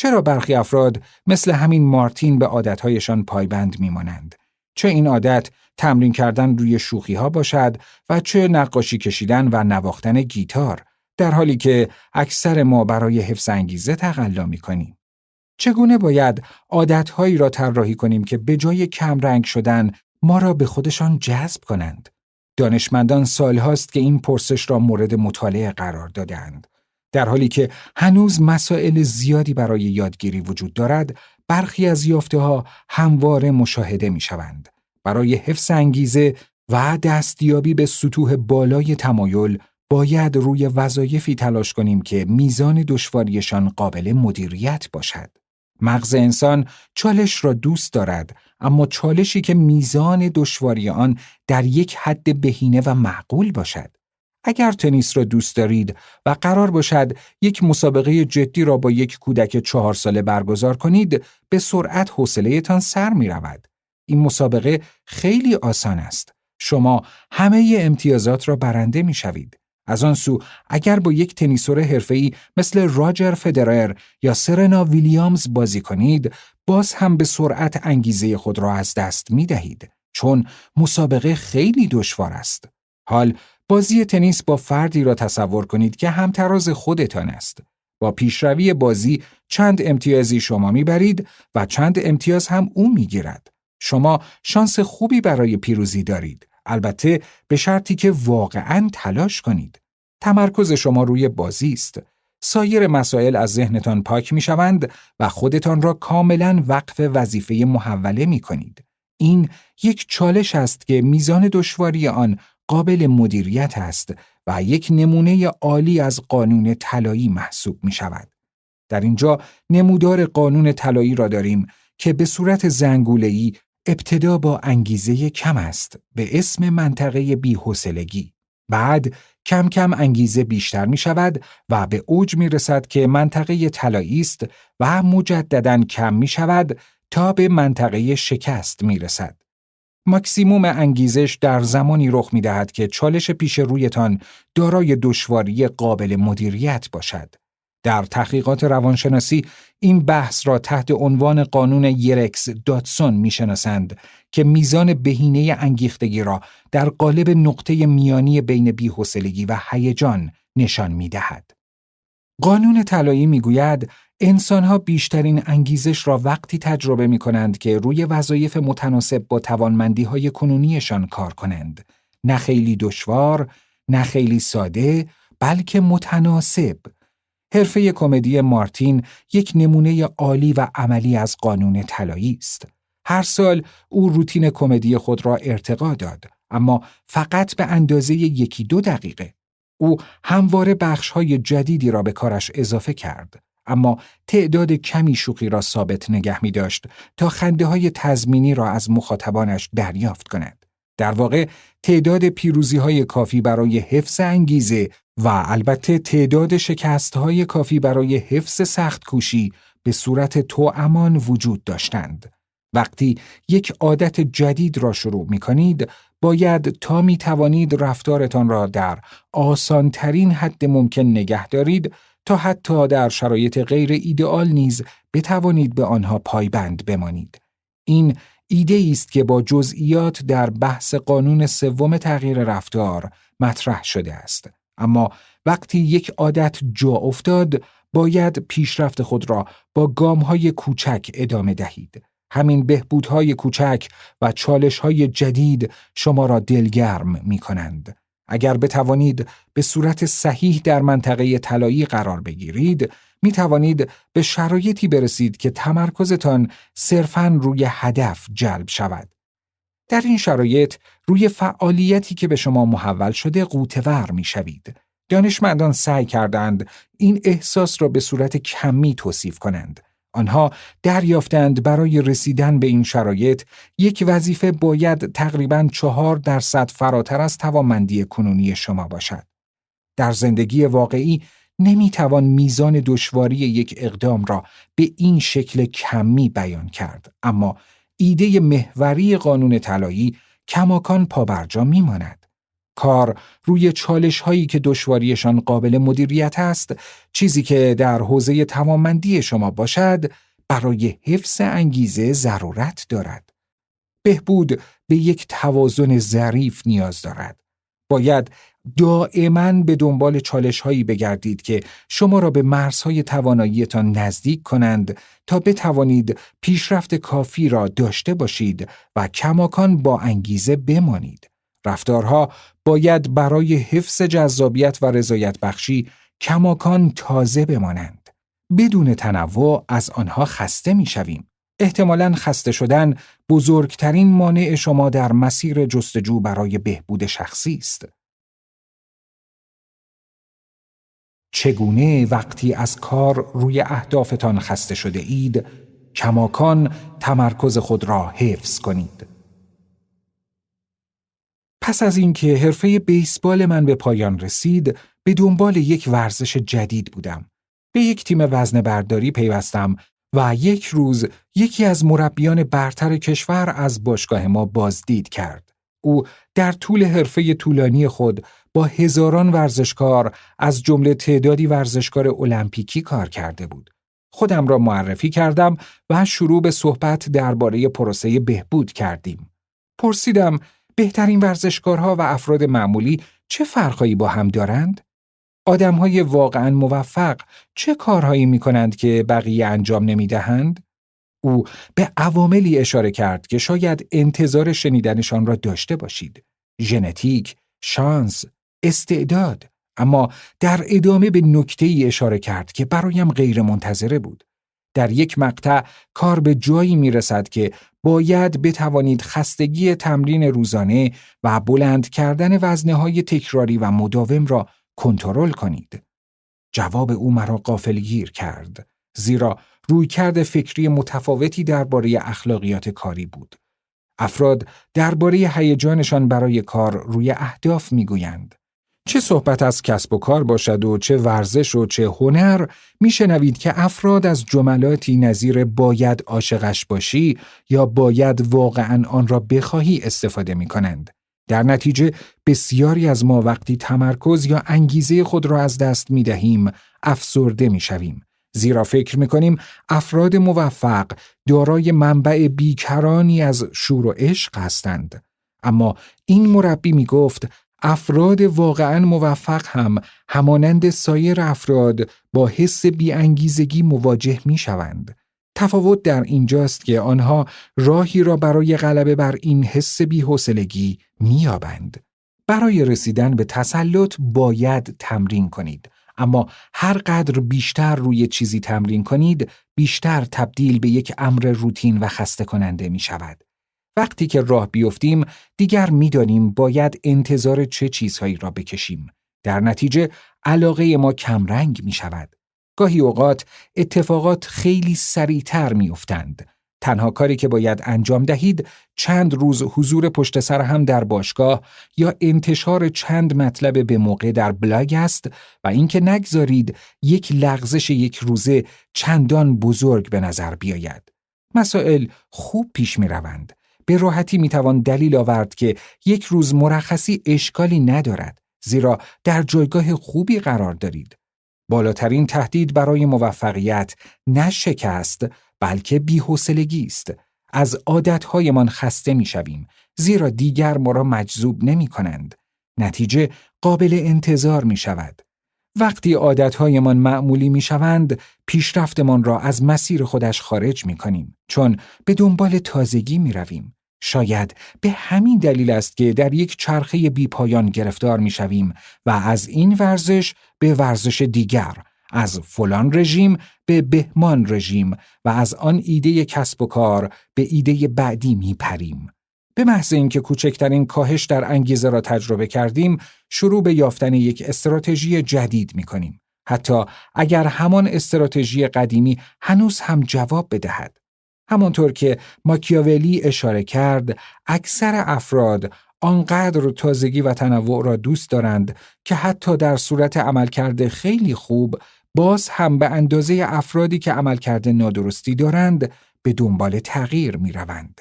چرا برخی افراد مثل همین مارتین به عادتهایشان پایبند میمانند؟ چه این عادت تمرین کردن روی شوخی ها باشد و چه نقاشی کشیدن و نواختن گیتار در حالی که اکثر ما برای حفظ انگیزه تقلا می کنیم. چگونه باید عادتهایی را طراحی کنیم که به جای کمرنگ شدن ما را به خودشان جذب کنند؟ دانشمندان سالهاست که این پرسش را مورد مطالعه قرار دادند. در حالی که هنوز مسائل زیادی برای یادگیری وجود دارد، برخی از یافته ها همواره مشاهده می شوند. برای حفظ انگیزه و دستیابی به سطوح بالای تمایل باید روی وظایفی تلاش کنیم که میزان دشواریشان قابل مدیریت باشد. مغز انسان چالش را دوست دارد اما چالشی که میزان دشواری آن در یک حد بهینه و معقول باشد. اگر تنیس را دوست دارید و قرار باشد یک مسابقه جدی را با یک کودک چهار ساله برگزار کنید به سرعت حوصلهتان سر می رود. این مسابقه خیلی آسان است. شما همه امتیازات را برنده می شوید. از آن سو اگر با یک تنیسور حرفه‌ای مثل راجر فدرر یا سرنا ویلیامز بازی کنید باز هم به سرعت انگیزه خود را از دست می دهید چون مسابقه خیلی دشوار است. حال بازی تنیس با فردی را تصور کنید که همتراز خودتان است. با پیشروی بازی چند امتیازی شما می‌برید و چند امتیاز هم او می‌گیرد. شما شانس خوبی برای پیروزی دارید. البته به شرطی که واقعا تلاش کنید. تمرکز شما روی بازی است. سایر مسائل از ذهنتان پاک می شوند و خودتان را کاملا وقف وظیفه محوله می کنید. این یک چالش است که میزان دشواری آن قابل مدیریت است و یک نمونه عالی از قانون طلایی محسوب می شود. در اینجا نمودار قانون طلایی را داریم که به صورت زنگوله‌ای ابتدا با انگیزه کم است به اسم منطقه بیحسلگی. بعد کم کم انگیزه بیشتر می شود و به اوج می رسد که منطقه طلایی است و مجددا کم می شود تا به منطقه شکست می رسد. ماکسیموم انگیزش در زمانی رخ می دهد که چالش پیش رویتان دارای دشواری قابل مدیریت باشد. در تحقیقات روانشناسی این بحث را تحت عنوان قانون یرکس داتسون می‌شناسند که میزان بهینه انگیختگی را در قالب نقطه میانی بین بیحسلگی و هیجان نشان می دهد. قانون طلایی می‌گوید انسانها بیشترین انگیزش را وقتی تجربه می کنند که روی وظایف متناسب با توانمندی های کنونیشان کار کنند. نه خیلی دشوار، نه خیلی ساده، بلکه متناسب. حرفه کمدی مارتین یک نمونه عالی و عملی از قانون طلایی است. هر سال او روتین کمدی خود را ارتقا داد، اما فقط به اندازه یکی دو دقیقه. او همواره های جدیدی را به کارش اضافه کرد. اما تعداد کمی شوخی را ثابت نگه می داشت تا خنده های تزمینی را از مخاطبانش دریافت کند. در واقع تعداد پیروزی های کافی برای حفظ انگیزه و البته تعداد شکست های کافی برای حفظ سخت کوشی به صورت تو امان وجود داشتند. وقتی یک عادت جدید را شروع می کنید، باید تا می توانید رفتارتان را در آسانترین حد ممکن نگه دارید تا حتی در شرایط غیر ایدئال نیز بتوانید به آنها پایبند بمانید. این ایده است که با جزئیات در بحث قانون سوم تغییر رفتار مطرح شده است. اما وقتی یک عادت جا افتاد، باید پیشرفت خود را با گامهای کوچک ادامه دهید. همین بهبودهای کوچک و چالشهای جدید شما را دلگرم می کنند. اگر بتوانید به صورت صحیح در منطقه طلایی قرار بگیرید، می توانید به شرایطی برسید که تمرکزتان صرفاً روی هدف جلب شود. در این شرایط روی فعالیتی که به شما محول شده قوتور می شوید. دانشمندان سعی کردند این احساس را به صورت کمی توصیف کنند. آنها دریافتند برای رسیدن به این شرایط یک وظیفه باید تقریبا چهار درصد فراتر از توانمندی کنونی شما باشد. در زندگی واقعی نمی‌توان میزان دشواری یک اقدام را به این شکل کمی بیان کرد اما ایده محوری قانون طلایی کماکان پابرجا میماند کار روی چالش هایی که دشواریشان قابل مدیریت است چیزی که در حوزه توانمندی شما باشد برای حفظ انگیزه ضرورت دارد بهبود به یک توازن ظریف نیاز دارد باید دائما به دنبال چالش هایی بگردید که شما را به مرزهای تواناییتان نزدیک کنند تا بتوانید پیشرفت کافی را داشته باشید و کماکان با انگیزه بمانید. رفتارها باید برای حفظ جذابیت و رضایت بخشی کماکان تازه بمانند. بدون تنوع از آنها خسته می شویم. احتمالا خسته شدن بزرگترین مانع شما در مسیر جستجو برای بهبود شخصی است. چگونه وقتی از کار روی اهدافتان خسته شده اید کماکان تمرکز خود را حفظ کنید. پس از اینکه حرفه بیسبال من به پایان رسید به دنبال یک ورزش جدید بودم. به یک تیم وزن برداری پیوستم و یک روز یکی از مربیان برتر کشور از باشگاه ما بازدید کرد. او در طول حرفه طولانی خود با هزاران ورزشکار از جمله تعدادی ورزشکار المپیکی کار کرده بود. خودم را معرفی کردم و شروع به صحبت درباره پروسه بهبود کردیم. پرسیدم بهترین ورزشکارها و افراد معمولی چه فرقهایی با هم دارند؟ آدمهای واقعا موفق چه کارهایی می کنند که بقیه انجام نمی دهند؟ او به عواملی اشاره کرد که شاید انتظار شنیدنشان را داشته باشید. ژنتیک، شانس، استعداد، اما در ادامه به نکته ای اشاره کرد که برایم غیر منتظره بود. در یک مقطع کار به جایی می رسد که باید بتوانید خستگی تمرین روزانه و بلند کردن وزنه های تکراری و مداوم را کنترل کنید. جواب او مرا قافلگیر کرد زیرا رویکرد فکری متفاوتی درباره اخلاقیات کاری بود. افراد درباره هیجانشان برای کار روی اهداف می‌گویند. چه صحبت از کسب و کار باشد و چه ورزش و چه هنر میشنوید که افراد از جملاتی نظیر باید عاشقش باشی یا باید واقعا آن را بخواهی استفاده می کنند. در نتیجه بسیاری از ما وقتی تمرکز یا انگیزه خود را از دست می دهیم افسرده می شویم. زیرا فکر می کنیم افراد موفق دارای منبع بیکرانی از شور و عشق هستند. اما این مربی می گفت افراد واقعا موفق هم همانند سایر افراد با حس بیانگیزگی مواجه می شوند. تفاوت در اینجاست که آنها راهی را برای غلبه بر این حس بیحوصلگی میابند. برای رسیدن به تسلط باید تمرین کنید. اما هر قدر بیشتر روی چیزی تمرین کنید، بیشتر تبدیل به یک امر روتین و خسته کننده می شود. وقتی که راه بیفتیم دیگر می‌دانیم باید انتظار چه چیزهایی را بکشیم. در نتیجه علاقه ما کمرنگ می شود. گاهی اوقات اتفاقات خیلی سریعتر میافتند. تنها کاری که باید انجام دهید چند روز حضور پشت سر هم در باشگاه یا انتشار چند مطلب به موقع در بلاگ است و اینکه نگذارید یک لغزش یک روزه چندان بزرگ به نظر بیاید. مسائل خوب پیش می روند. به راحتی می توان دلیل آورد که یک روز مرخصی اشکالی ندارد زیرا در جایگاه خوبی قرار دارید. بالاترین تهدید برای موفقیت نه شکست بلکه بیحوصلگی است. از عادتهایمان خسته می شویم زیرا دیگر ما را مجذوب نمی کنند. نتیجه قابل انتظار می شود. وقتی عادتهایمان معمولی می شوند، پیشرفتمان را از مسیر خودش خارج می کنیم چون به دنبال تازگی می رویم. شاید به همین دلیل است که در یک چرخه بیپایان گرفتار می شویم و از این ورزش به ورزش دیگر، از فلان رژیم به بهمان رژیم و از آن ایده کسب و کار به ایده بعدی می پریم. به محض اینکه کوچکترین کاهش در انگیزه را تجربه کردیم، شروع به یافتن یک استراتژی جدید می کنیم. حتی اگر همان استراتژی قدیمی هنوز هم جواب بدهد. همانطور که ماکیاولی اشاره کرد، اکثر افراد آنقدر تازگی و تنوع را دوست دارند که حتی در صورت عملکرد خیلی خوب باز هم به اندازه افرادی که عملکرد نادرستی دارند به دنبال تغییر می روند.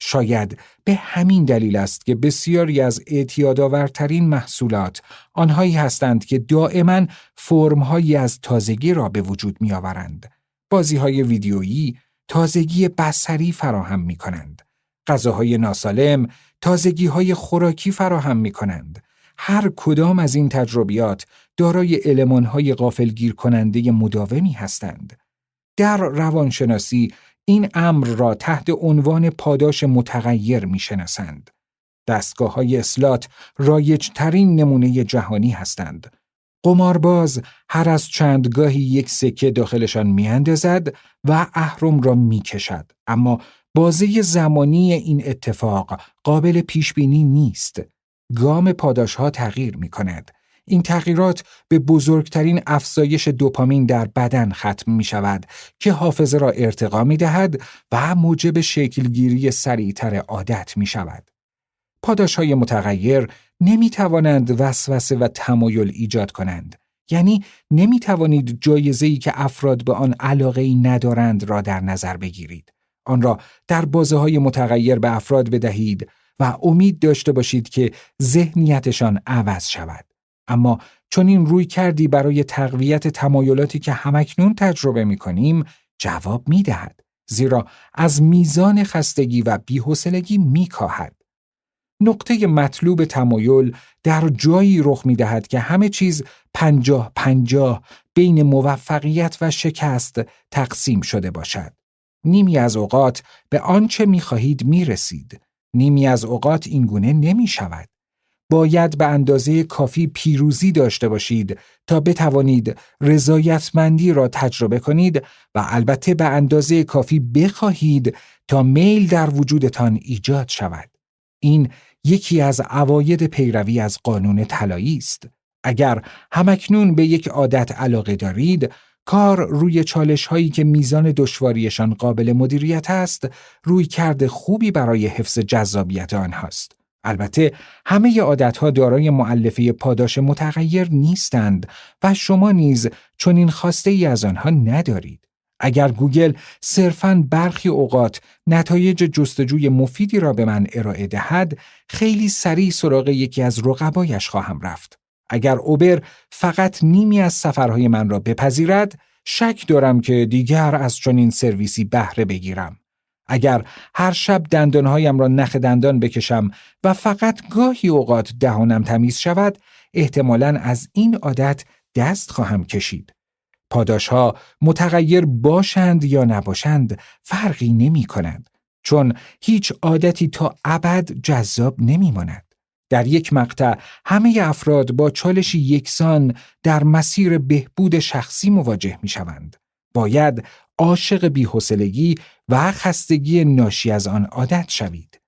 شاید به همین دلیل است که بسیاری از اعتیادآورترین محصولات آنهایی هستند که دائما فرمهایی از تازگی را به وجود می آورند. بازی های ویدیویی، تازگی بسری فراهم می کنند. غذاهای ناسالم تازگی های خوراکی فراهم می کنند. هر کدام از این تجربیات دارای علمان های غافلگیر کننده مداومی هستند. در روانشناسی این امر را تحت عنوان پاداش متغیر می شناسند. دستگاه های اصلات رایج ترین نمونه جهانی هستند. قمارباز هر از چند گاهی یک سکه داخلشان میاندازد و اهرم را می‌کشد اما بازه زمانی این اتفاق قابل پیش بینی نیست گام پاداش ها تغییر می کند این تغییرات به بزرگترین افزایش دوپامین در بدن ختم می شود که حافظه را ارتقا می دهد و موجب شکلگیری سریعتر عادت می شود. پاداش های متغیر نمی توانند وسوسه و تمایل ایجاد کنند. یعنی نمی توانید جایزه‌ای که افراد به آن علاقه ای ندارند را در نظر بگیرید. آن را در بازه های متغیر به افراد بدهید و امید داشته باشید که ذهنیتشان عوض شود. اما چون این روی کردی برای تقویت تمایلاتی که همکنون تجربه می کنیم جواب می دهد. زیرا از میزان خستگی و بیحسلگی می کاهد. نقطه مطلوب تمایل در جایی رخ می دهد که همه چیز پنجاه پنجاه بین موفقیت و شکست تقسیم شده باشد. نیمی از اوقات به آنچه می خواهید می رسید. نیمی از اوقات این گونه نمی شود. باید به اندازه کافی پیروزی داشته باشید تا بتوانید رضایتمندی را تجربه کنید و البته به اندازه کافی بخواهید تا میل در وجودتان ایجاد شود. این یکی از عواید پیروی از قانون طلایی است. اگر همکنون به یک عادت علاقه دارید، کار روی چالش هایی که میزان دشواریشان قابل مدیریت است، روی کرده خوبی برای حفظ جذابیت آنهاست. البته همه عادتها دارای معلفه پاداش متغیر نیستند و شما نیز چنین خواسته ای از آنها ندارید. اگر گوگل صرفاً برخی اوقات نتایج جستجوی مفیدی را به من ارائه دهد، خیلی سریع سراغ یکی از رقبایش خواهم رفت. اگر اوبر فقط نیمی از سفرهای من را بپذیرد، شک دارم که دیگر از چنین سرویسی بهره بگیرم. اگر هر شب دندانهایم را نخ دندان بکشم و فقط گاهی اوقات دهانم تمیز شود احتمالا از این عادت دست خواهم کشید. پاداشها متغیر باشند یا نباشند فرقی نمی کند چون هیچ عادتی تا ابد جذاب نمی ماند. در یک مقطع همه افراد با چالشی یکسان در مسیر بهبود شخصی مواجه می شوند. باید عاشق بیحسلگی و خستگی ناشی از آن عادت شوید.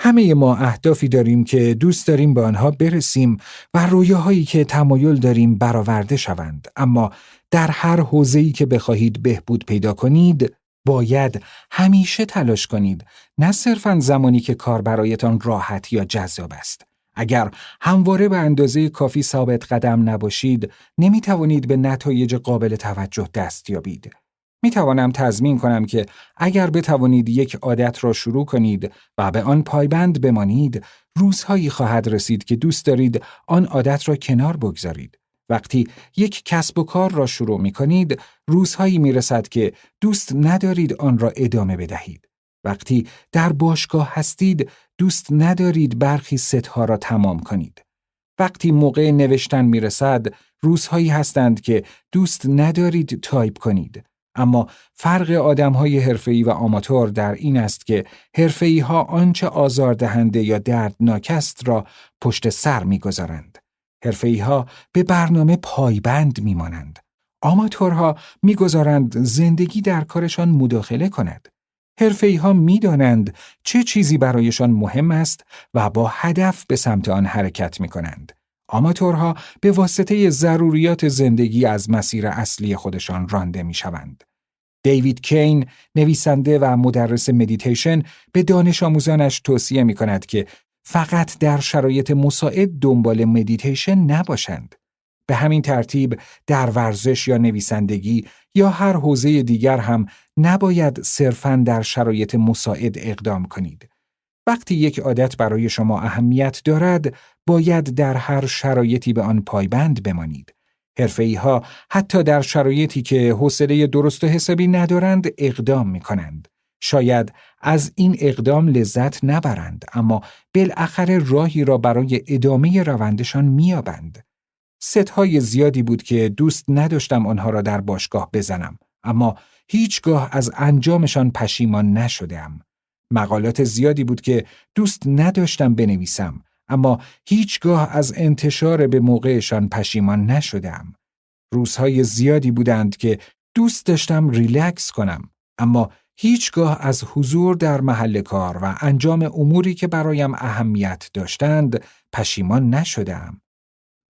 همه ما اهدافی داریم که دوست داریم به آنها برسیم و رویاهایی که تمایل داریم برآورده شوند. اما در هر حوزه‌ای که بخواهید بهبود پیدا کنید باید همیشه تلاش کنید. نه صرفا زمانی که کار برایتان راحت یا جذاب است. اگر همواره به اندازه کافی ثابت قدم نباشید نمی توانید به نتایج قابل توجه دست یابید. می توانم تضمین کنم که اگر بتوانید یک عادت را شروع کنید و به آن پایبند بمانید روزهایی خواهد رسید که دوست دارید آن عادت را کنار بگذارید. وقتی یک کسب و کار را شروع می کنید روزهایی می رسد که دوست ندارید آن را ادامه بدهید. وقتی در باشگاه هستید دوست ندارید برخی ستها را تمام کنید. وقتی موقع نوشتن می رسد روزهایی هستند که دوست ندارید تایپ کنید. اما فرق آدم های حرفه‌ای و آماتور در این است که حرفه‌ای ها آنچه آزاردهنده یا دردناک است را پشت سر می‌گذارند. حرفه‌ای ها به برنامه پایبند میمانند. آماتورها می‌گذارند زندگی در کارشان مداخله کند. حرفه‌ای ها می‌دانند چه چیزی برایشان مهم است و با هدف به سمت آن حرکت می کنند. آماتورها به واسطه ضروریات زندگی از مسیر اصلی خودشان رانده می شوند. دیوید کین نویسنده و مدرس مدیتیشن به دانش آموزانش توصیه می کند که فقط در شرایط مساعد دنبال مدیتیشن نباشند. به همین ترتیب در ورزش یا نویسندگی یا هر حوزه دیگر هم نباید صرفاً در شرایط مساعد اقدام کنید. وقتی یک عادت برای شما اهمیت دارد، باید در هر شرایطی به آن پایبند بمانید. حرفه‌ای ها حتی در شرایطی که حوصله درست و حسابی ندارند اقدام می کنند. شاید از این اقدام لذت نبرند اما بالاخره راهی را برای ادامه روندشان میابند. ستهای زیادی بود که دوست نداشتم آنها را در باشگاه بزنم اما هیچگاه از انجامشان پشیمان نشدم. مقالات زیادی بود که دوست نداشتم بنویسم اما هیچگاه از انتشار به موقعشان پشیمان نشدم. روزهای زیادی بودند که دوست داشتم ریلکس کنم اما هیچگاه از حضور در محل کار و انجام اموری که برایم اهمیت داشتند پشیمان نشدم.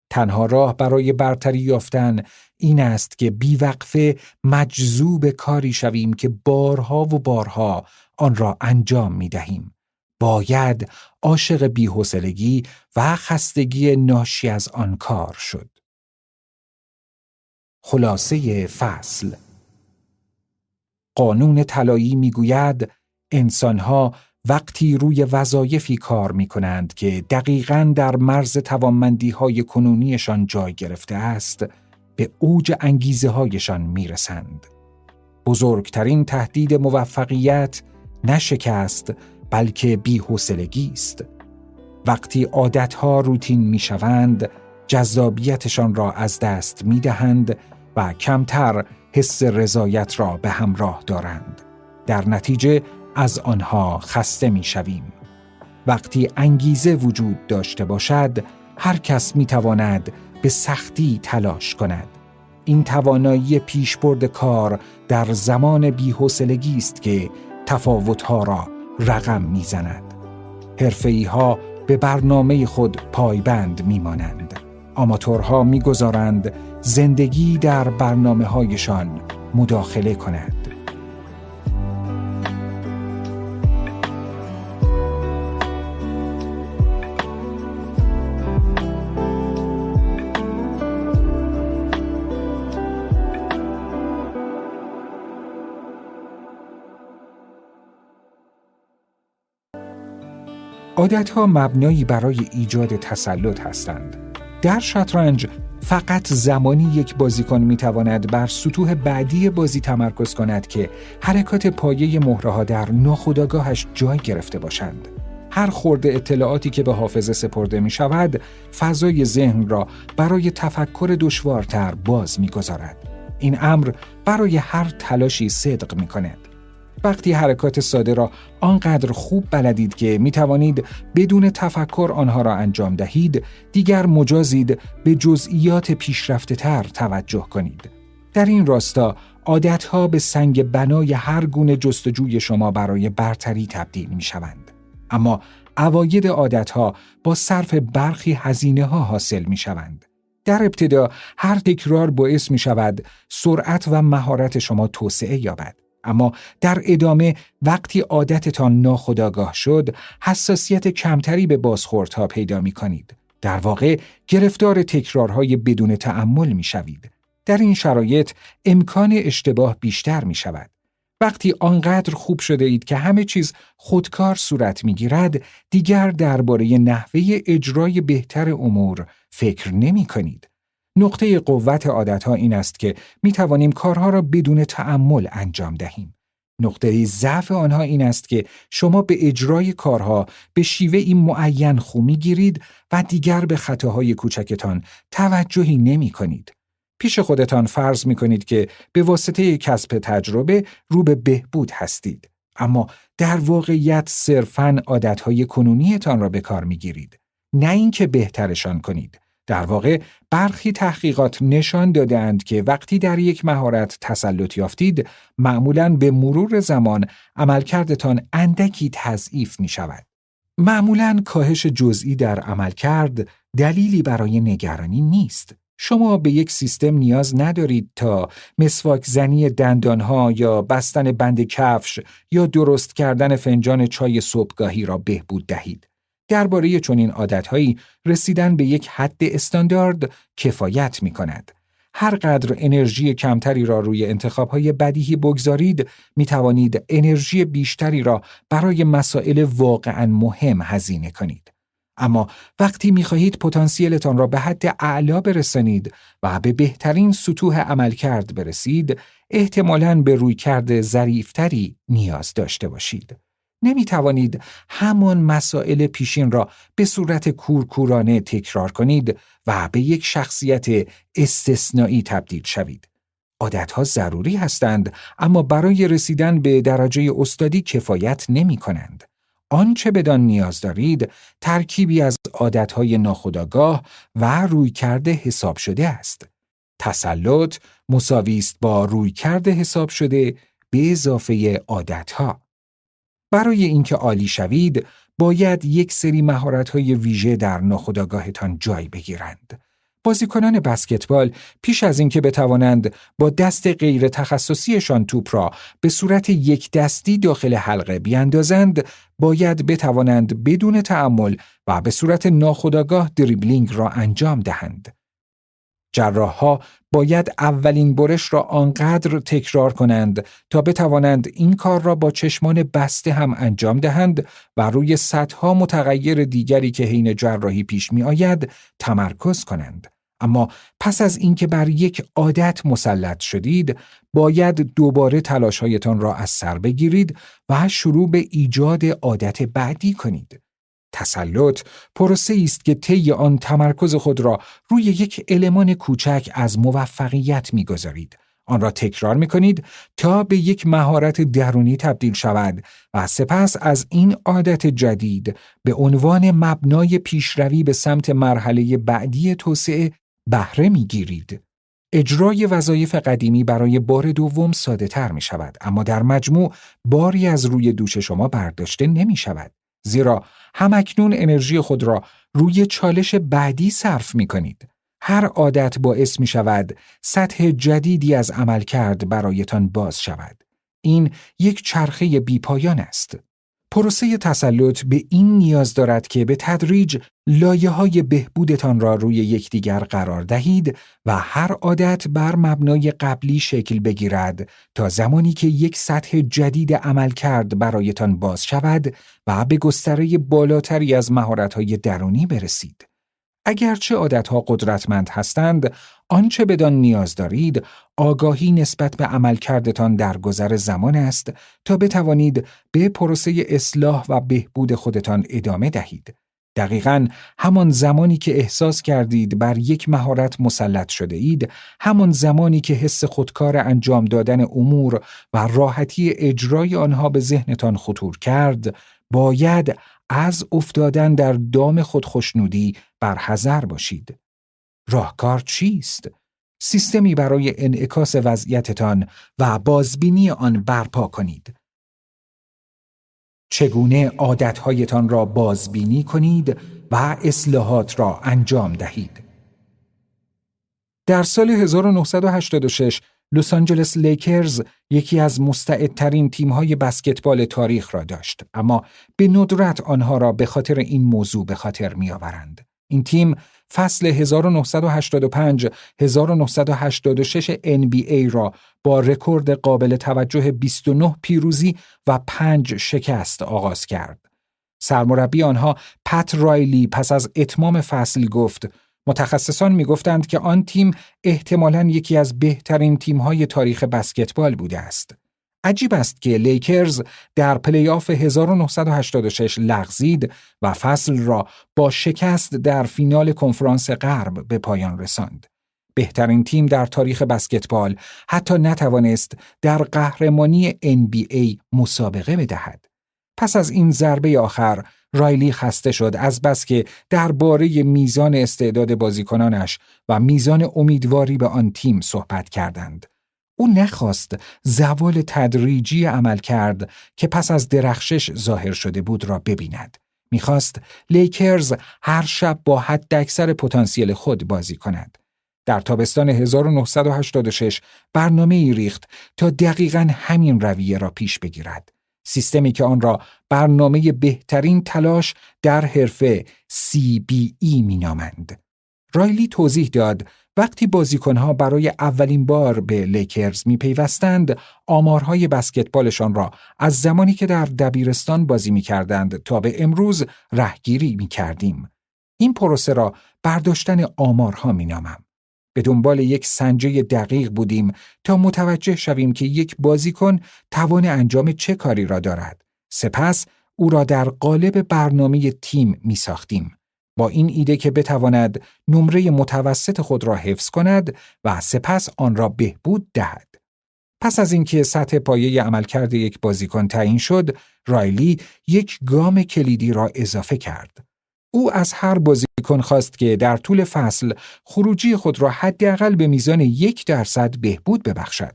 تنها راه برای برتری یافتن این است که بیوقفه مجذوب کاری شویم که بارها و بارها آن را انجام می دهیم. باید عاشق بیحسلگی و خستگی ناشی از آن کار شد. خلاصه فصل قانون طلایی می‌گوید انسانها وقتی روی وظایفی کار می کنند که دقیقا در مرز توانمندی های کنونیشان جای گرفته است به اوج انگیزه هایشان می رسند. بزرگترین تهدید موفقیت نشکست بلکه بیحسلگی است. وقتی عادتها روتین می شوند جذابیتشان را از دست می دهند و کمتر حس رضایت را به همراه دارند. در نتیجه از آنها خسته می شویم. وقتی انگیزه وجود داشته باشد هر کس می تواند به سختی تلاش کند. این توانایی پیشبرد کار در زمان بیحسلگی است که تفاوتها را رقم می‌زند. حرفه‌ای ها به برنامه خود پایبند میمانند. آماتورها می‌گذارند زندگی در برنامه هایشان مداخله کند. عادتها مبنایی برای ایجاد تسلط هستند. در شطرنج فقط زمانی یک بازیکن می‌تواند بر سطوح بعدی بازی تمرکز کند که حرکات پایه مهره در ناخودآگاهش جای گرفته باشند. هر خورده اطلاعاتی که به حافظه سپرده می شود فضای ذهن را برای تفکر دشوارتر باز می گذارد. این امر برای هر تلاشی صدق می کند. وقتی حرکات ساده را آنقدر خوب بلدید که می توانید بدون تفکر آنها را انجام دهید دیگر مجازید به جزئیات پیشرفته تر توجه کنید. در این راستا عادتها به سنگ بنای هر گونه جستجوی شما برای برتری تبدیل می شوند. اما اواید عادتها با صرف برخی هزینه ها حاصل می شوند. در ابتدا هر تکرار باعث می شود سرعت و مهارت شما توسعه یابد. اما در ادامه وقتی عادتتان ناخداگاه شد حساسیت کمتری به بازخوردها پیدا می کنید. در واقع گرفتار تکرارهای بدون تعمل می شوید. در این شرایط امکان اشتباه بیشتر می شود. وقتی آنقدر خوب شده اید که همه چیز خودکار صورت می گیرد، دیگر درباره نحوه اجرای بهتر امور فکر نمی کنید. نقطه قوت عادتها این است که می توانیم کارها را بدون تعمل انجام دهیم. نقطه ضعف آنها این است که شما به اجرای کارها به شیوه این معین خو گیرید و دیگر به خطاهای کوچکتان توجهی نمی کنید. پیش خودتان فرض می کنید که به واسطه کسب تجربه رو به بهبود هستید. اما در واقعیت صرفاً عادتهای کنونیتان را به کار می گیرید. نه اینکه بهترشان کنید. در واقع برخی تحقیقات نشان دادند که وقتی در یک مهارت تسلط یافتید معمولا به مرور زمان عملکردتان اندکی تضعیف می شود. معمولا کاهش جزئی در عملکرد دلیلی برای نگرانی نیست. شما به یک سیستم نیاز ندارید تا مسواک زنی دندانها یا بستن بند کفش یا درست کردن فنجان چای صبحگاهی را بهبود دهید. درباره چنین عادتهایی رسیدن به یک حد استاندارد کفایت می کند. هر قدر انرژی کمتری را روی انتخابهای بدیهی بگذارید می توانید انرژی بیشتری را برای مسائل واقعا مهم هزینه کنید. اما وقتی می خواهید پتانسیلتان را به حد اعلا برسانید و به بهترین سطوح عملکرد برسید، احتمالاً به رویکرد ظریفتری نیاز داشته باشید. نمی توانید همان مسائل پیشین را به صورت کورکورانه تکرار کنید و به یک شخصیت استثنایی تبدیل شوید. عادتها ضروری هستند اما برای رسیدن به درجه استادی کفایت نمی کنند. آنچه بدان نیاز دارید ترکیبی از عادتهای ناخودآگاه و رویکرد حساب شده است. تسلط مساوی است با رویکرد حساب شده به اضافه عادتها. برای اینکه عالی شوید باید یک سری مهارت‌های ویژه در ناخودآگاهتان جای بگیرند. بازیکنان بسکتبال پیش از اینکه بتوانند با دست غیر تخصصیشان توپ را به صورت یک دستی داخل حلقه بیاندازند باید بتوانند بدون تعمل و به صورت ناخودآگاه دریبلینگ را انجام دهند. جراحها باید اولین برش را آنقدر تکرار کنند تا بتوانند این کار را با چشمان بسته هم انجام دهند و روی صدها متغیر دیگری که حین جراحی پیش می آید تمرکز کنند. اما پس از اینکه بر یک عادت مسلط شدید باید دوباره تلاشهایتان را از سر بگیرید و شروع به ایجاد عادت بعدی کنید. تسلط پروسه است که طی آن تمرکز خود را روی یک المان کوچک از موفقیت می‌گذارید. آن را تکرار می کنید تا به یک مهارت درونی تبدیل شود و سپس از این عادت جدید به عنوان مبنای پیشروی به سمت مرحله بعدی توسعه بهره می گیرید. اجرای وظایف قدیمی برای بار دوم ساده تر می شود اما در مجموع باری از روی دوش شما برداشته نمی شود. زیرا همکنون انرژی خود را روی چالش بعدی صرف می کنید. هر عادت باعث می شود سطح جدیدی از عمل کرد برایتان باز شود. این یک چرخه بیپایان است. پروسه تسلط به این نیاز دارد که به تدریج لایه های بهبودتان را روی یکدیگر قرار دهید و هر عادت بر مبنای قبلی شکل بگیرد تا زمانی که یک سطح جدید عمل کرد برایتان باز شود و به گستره بالاتری از مهارت‌های درونی برسید. اگرچه عادتها قدرتمند هستند، آنچه بدان نیاز دارید آگاهی نسبت به عملکردتان در گذر زمان است تا بتوانید به پروسه اصلاح و بهبود خودتان ادامه دهید. دقیقا همان زمانی که احساس کردید بر یک مهارت مسلط شده اید، همان زمانی که حس خودکار انجام دادن امور و راحتی اجرای آنها به ذهنتان خطور کرد، باید از افتادن در دام خودخشنودی برحذر باشید. راهکار چیست؟ سیستمی برای انعکاس وضعیتتان و بازبینی آن برپا کنید. چگونه عادتهایتان را بازبینی کنید و اصلاحات را انجام دهید. در سال 1986 لس آنجلس لیکرز یکی از مستعدترین تیم‌های بسکتبال تاریخ را داشت اما به ندرت آنها را به خاطر این موضوع به خاطر می‌آورند. این تیم فصل 1985 1986 NBA را با رکورد قابل توجه 29 پیروزی و 5 شکست آغاز کرد. سرمربی آنها پت رایلی پس از اتمام فصل گفت متخصصان می‌گفتند که آن تیم احتمالاً یکی از بهترین تیم‌های تاریخ بسکتبال بوده است. عجیب است که لیکرز در پلی آف 1986 لغزید و فصل را با شکست در فینال کنفرانس غرب به پایان رساند. بهترین تیم در تاریخ بسکتبال حتی نتوانست در قهرمانی NBA مسابقه بدهد. پس از این ضربه آخر رایلی خسته شد از بس که درباره میزان استعداد بازیکنانش و میزان امیدواری به آن تیم صحبت کردند. او نخواست زوال تدریجی عمل کرد که پس از درخشش ظاهر شده بود را ببیند. می‌خواست لیکرز هر شب با حد اکثر پتانسیل خود بازی کند. در تابستان 1986 برنامه ای ریخت تا دقیقا همین رویه را پیش بگیرد. سیستمی که آن را برنامه بهترین تلاش در حرفه CBE مینامند. رایلی توضیح داد وقتی بازیکنها برای اولین بار به لیکرز میپیوستند آمارهای بسکتبالشان را از زمانی که در دبیرستان بازی می‌کردند تا به امروز رهگیری می‌کردیم. این پروسه را برداشتن آمارها مینامم. به دنبال یک سنجه دقیق بودیم تا متوجه شویم که یک بازیکن توان انجام چه کاری را دارد. سپس او را در قالب برنامه تیم می ساختیم. با این ایده که بتواند نمره متوسط خود را حفظ کند و سپس آن را بهبود دهد. پس از اینکه سطح پایه عملکرد یک بازیکن تعیین شد، رایلی یک گام کلیدی را اضافه کرد. او از هر بازیکن خواست که در طول فصل خروجی خود را حداقل به میزان یک درصد بهبود ببخشد.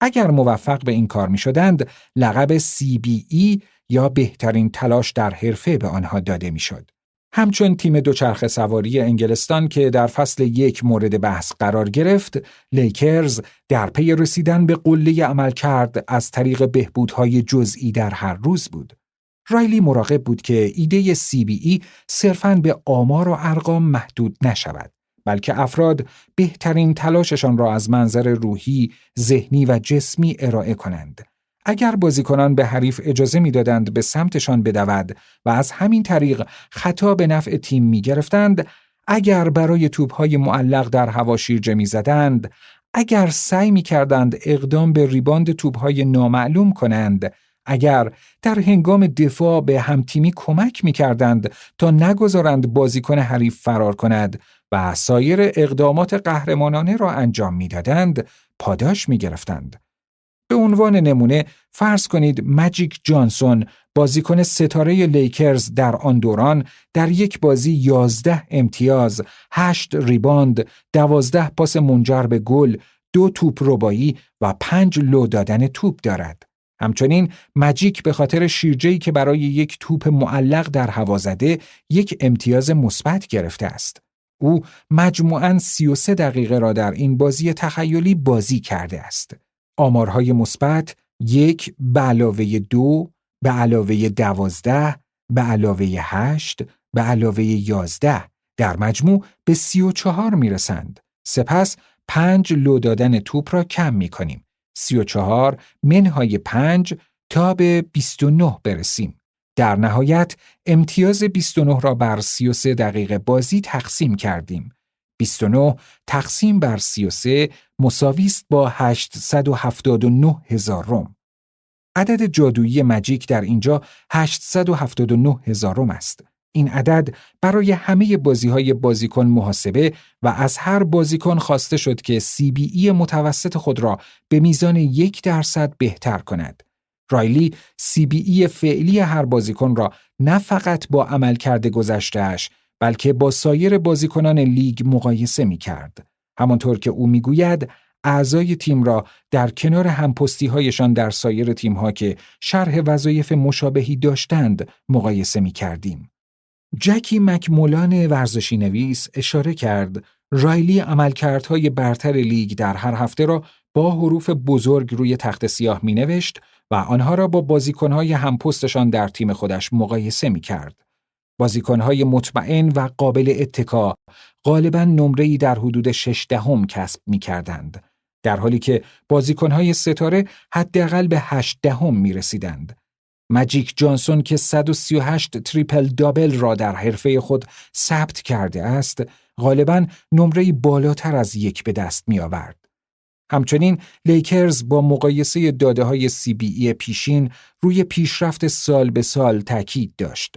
اگر موفق به این کار می شدند، لقب CBE یا بهترین تلاش در حرفه به آنها داده می شد. همچون تیم دوچرخه سواری انگلستان که در فصل یک مورد بحث قرار گرفت، لیکرز در پی رسیدن به قله عمل کرد از طریق بهبودهای جزئی در هر روز بود. رایلی مراقب بود که ایده CBE صرفاً به آمار و ارقام محدود نشود. بلکه افراد بهترین تلاششان را از منظر روحی، ذهنی و جسمی ارائه کنند. اگر بازیکنان به حریف اجازه می‌دادند به سمتشان بدود و از همین طریق خطا به نفع تیم می گرفتند، اگر برای توپهای معلق در هوا شیرجه می زدند، اگر سعی می کردند اقدام به ریباند توپهای نامعلوم کنند، اگر در هنگام دفاع به همتیمی کمک می کردند تا نگذارند بازیکن حریف فرار کند و سایر اقدامات قهرمانانه را انجام می دادند، پاداش می گرفتند. به عنوان نمونه فرض کنید مجیک جانسون بازیکن ستاره لیکرز در آن دوران در یک بازی 11 امتیاز، 8 ریباند، 12 پاس منجر به گل، دو توپ ربایی و پنج لو دادن توپ دارد. همچنین مجیک به خاطر شیرجه‌ای که برای یک توپ معلق در هوا زده یک امتیاز مثبت گرفته است. او مجموعاً 33 دقیقه را در این بازی تخیلی بازی کرده است. آمارهای مثبت یک به علاوه دو به علاوه دوازده به علاوه هشت به علاوه یازده در مجموع به سی و چهار می رسند. سپس پنج لو دادن توپ را کم می کنیم. سی و چهار منهای پنج تا به بیست و نه برسیم. در نهایت امتیاز 29 را بر 33 دقیقه بازی تقسیم کردیم. 29 تقسیم بر 33 مساوی است با 879 هزارم. عدد جادویی مجیک در اینجا 879 هزارم است. این عدد برای همه بازی های بازیکن محاسبه و از هر بازیکن خواسته شد که CBE متوسط خود را به میزان یک درصد بهتر کند. رایلی CBE فعلی هر بازیکن را نه فقط با عملکرد گذشتهش بلکه با سایر بازیکنان لیگ مقایسه می کرد. همانطور که او می‌گوید اعضای تیم را در کنار همپستی هایشان در سایر تیم ها که شرح وظایف مشابهی داشتند مقایسه می کردیم. جکی مکمولان ورزشی نویس اشاره کرد رایلی عملکردهای برتر لیگ در هر هفته را با حروف بزرگ روی تخت سیاه می نوشت و آنها را با بازیکنهای همپستشان در تیم خودش مقایسه می کرد. بازیکنهای مطمئن و قابل اتکا غالبا نمره‌ای در حدود شش دهم کسب می کردند. در حالی که بازیکنهای ستاره حداقل به هشت دهم می رسیدند. مجیک جانسون که 138 triple double را در حرفه خود ثبت کرده است، غالبا نمره بالاتر از یک به دست می آورد. همچنین لیکرز با مقایسه داده های CBE پیشین روی پیشرفت سال به سال تاکید داشت.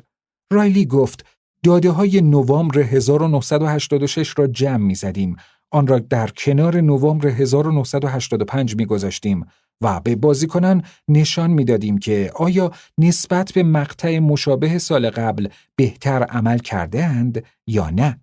رایلی گفت داده های نوامبر 1986 را جمع می زدیم. آن را در کنار نوامبر 1985 می گذاشتیم و به بازیکنان نشان می‌دادیم که آیا نسبت به مقطع مشابه سال قبل بهتر عمل کرده اند یا نه.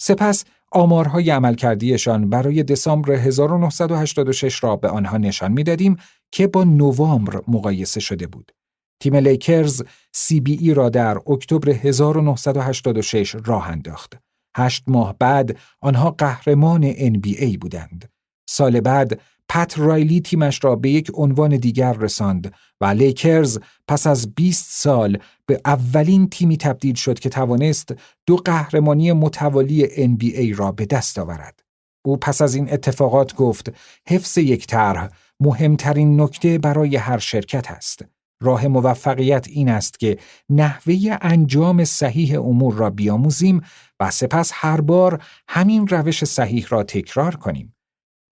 سپس آمارهای عملکردیشان برای دسامبر 1986 را به آنها نشان می‌دادیم که با نوامبر مقایسه شده بود. تیم لیکرز CBE را در اکتبر 1986 راه انداخت. هشت ماه بعد آنها قهرمان NBA بودند. سال بعد پت رایلی تیمش را به یک عنوان دیگر رساند و لیکرز پس از 20 سال به اولین تیمی تبدیل شد که توانست دو قهرمانی متوالی NBA را به دست آورد. او پس از این اتفاقات گفت حفظ یک طرح مهمترین نکته برای هر شرکت است. راه موفقیت این است که نحوه انجام صحیح امور را بیاموزیم و سپس هر بار همین روش صحیح را تکرار کنیم.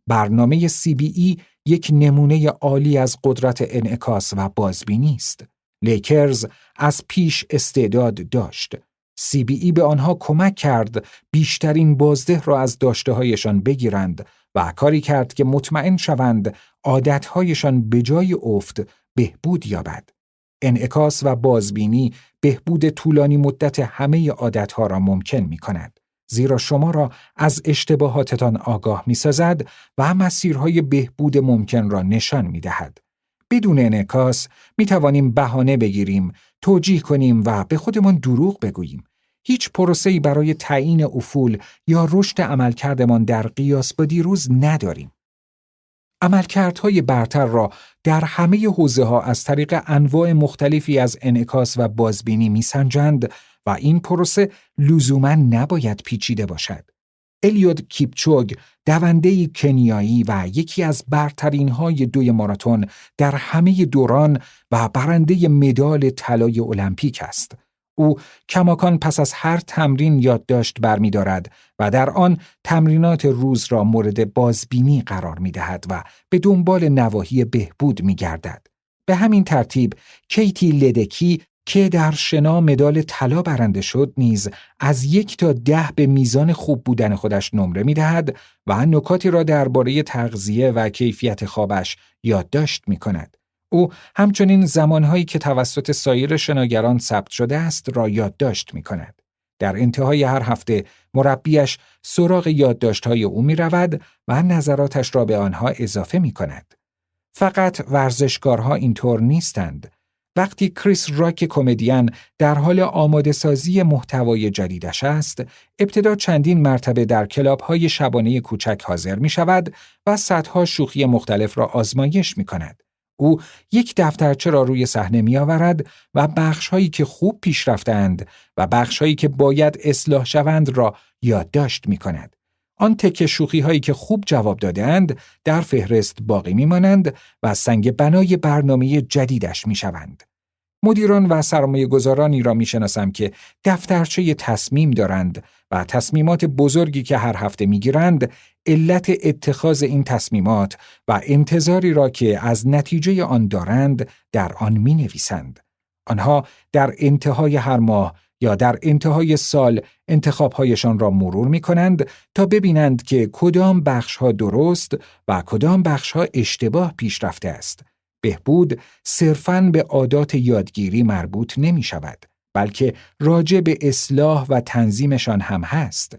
برنامه CBE یک نمونه عالی از قدرت انعکاس و بازبینی است. لیکرز از پیش استعداد داشت. CBE به آنها کمک کرد بیشترین بازده را از داشته هایشان بگیرند و کاری کرد که مطمئن شوند عادتهایشان به جای افت بهبود یابد. انعکاس و بازبینی بهبود طولانی مدت همه عادتها را ممکن می کند. زیرا شما را از اشتباهاتتان آگاه می سازد و مسیرهای بهبود ممکن را نشان می دهد. بدون انعکاس می توانیم بهانه بگیریم، توجیه کنیم و به خودمان دروغ بگوییم. هیچ پروسه‌ای برای تعیین افول یا رشد عملکردمان در قیاس با دیروز نداریم. عملکردهای برتر را در همه حوزه ها از طریق انواع مختلفی از انعکاس و بازبینی میسنجند و این پروسه لزوما نباید پیچیده باشد. الیود کیپچوگ دونده کنیایی و یکی از برترین های دوی ماراتون در همه دوران و برنده مدال طلای المپیک است. او کماکان پس از هر تمرین یادداشت برمیدارد و در آن تمرینات روز را مورد بازبینی قرار می دهد و به دنبال نواحی بهبود می گردد. به همین ترتیب کیتی لدکی که در شنا مدال طلا برنده شد نیز از یک تا ده به میزان خوب بودن خودش نمره می دهد و نکاتی را درباره تغذیه و کیفیت خوابش یادداشت می کند. او همچنین زمانهایی که توسط سایر شناگران ثبت شده است را یادداشت می کند. در انتهای هر هفته مربیش سراغ یادداشت‌های او می رود و نظراتش را به آنها اضافه می کند. فقط ورزشکارها اینطور نیستند. وقتی کریس راک کمدین در حال آماده سازی محتوای جدیدش است، ابتدا چندین مرتبه در کلاب های شبانه کوچک حاضر می شود و صدها شوخی مختلف را آزمایش می کند. او یک دفترچه را روی صحنه می آورد و بخش هایی که خوب پیش رفتند و بخش هایی که باید اصلاح شوند را یادداشت می کند. آن تک شوخی هایی که خوب جواب دادند در فهرست باقی می مانند و سنگ بنای برنامه جدیدش می شوند. مدیران و سرمایه گذارانی را می‌شناسم که دفترچه تصمیم دارند و تصمیمات بزرگی که هر هفته می‌گیرند علت اتخاذ این تصمیمات و انتظاری را که از نتیجه آن دارند در آن می نویسند. آنها در انتهای هر ماه یا در انتهای سال انتخابهایشان را مرور می کنند تا ببینند که کدام بخشها درست و کدام بخشها اشتباه پیش رفته است. بهبود صرفاً به عادات یادگیری مربوط نمی شود بلکه راجع به اصلاح و تنظیمشان هم هست.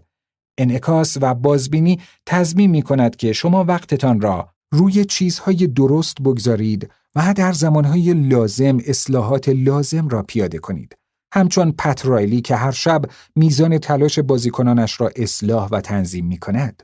انعکاس و بازبینی تضمین می کند که شما وقتتان را روی چیزهای درست بگذارید و در زمانهای لازم اصلاحات لازم را پیاده کنید. همچون پترایلی که هر شب میزان تلاش بازیکنانش را اصلاح و تنظیم می کند.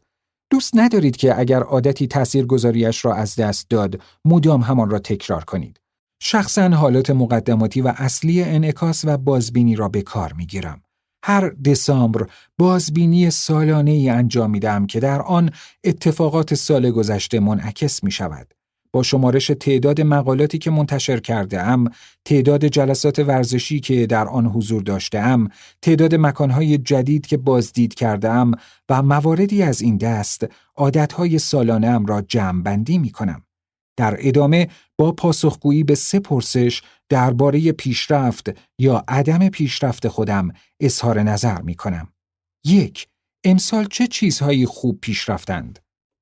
دوست ندارید که اگر عادتی تأثیر گذاریش را از دست داد مدام همان را تکرار کنید. شخصا حالات مقدماتی و اصلی انعکاس و بازبینی را به کار می گیرم. هر دسامبر بازبینی سالانه ای انجام می دهم که در آن اتفاقات سال گذشته منعکس می شود. با شمارش تعداد مقالاتی که منتشر کرده ام، تعداد جلسات ورزشی که در آن حضور داشته ام، تعداد مکانهای جدید که بازدید کرده ام و مواردی از این دست عادتهای سالانه ام را جمع بندی می کنم. در ادامه با پاسخگویی به سه پرسش درباره پیشرفت یا عدم پیشرفت خودم اظهار نظر می کنم. یک، امسال چه چیزهایی خوب پیش رفتند؟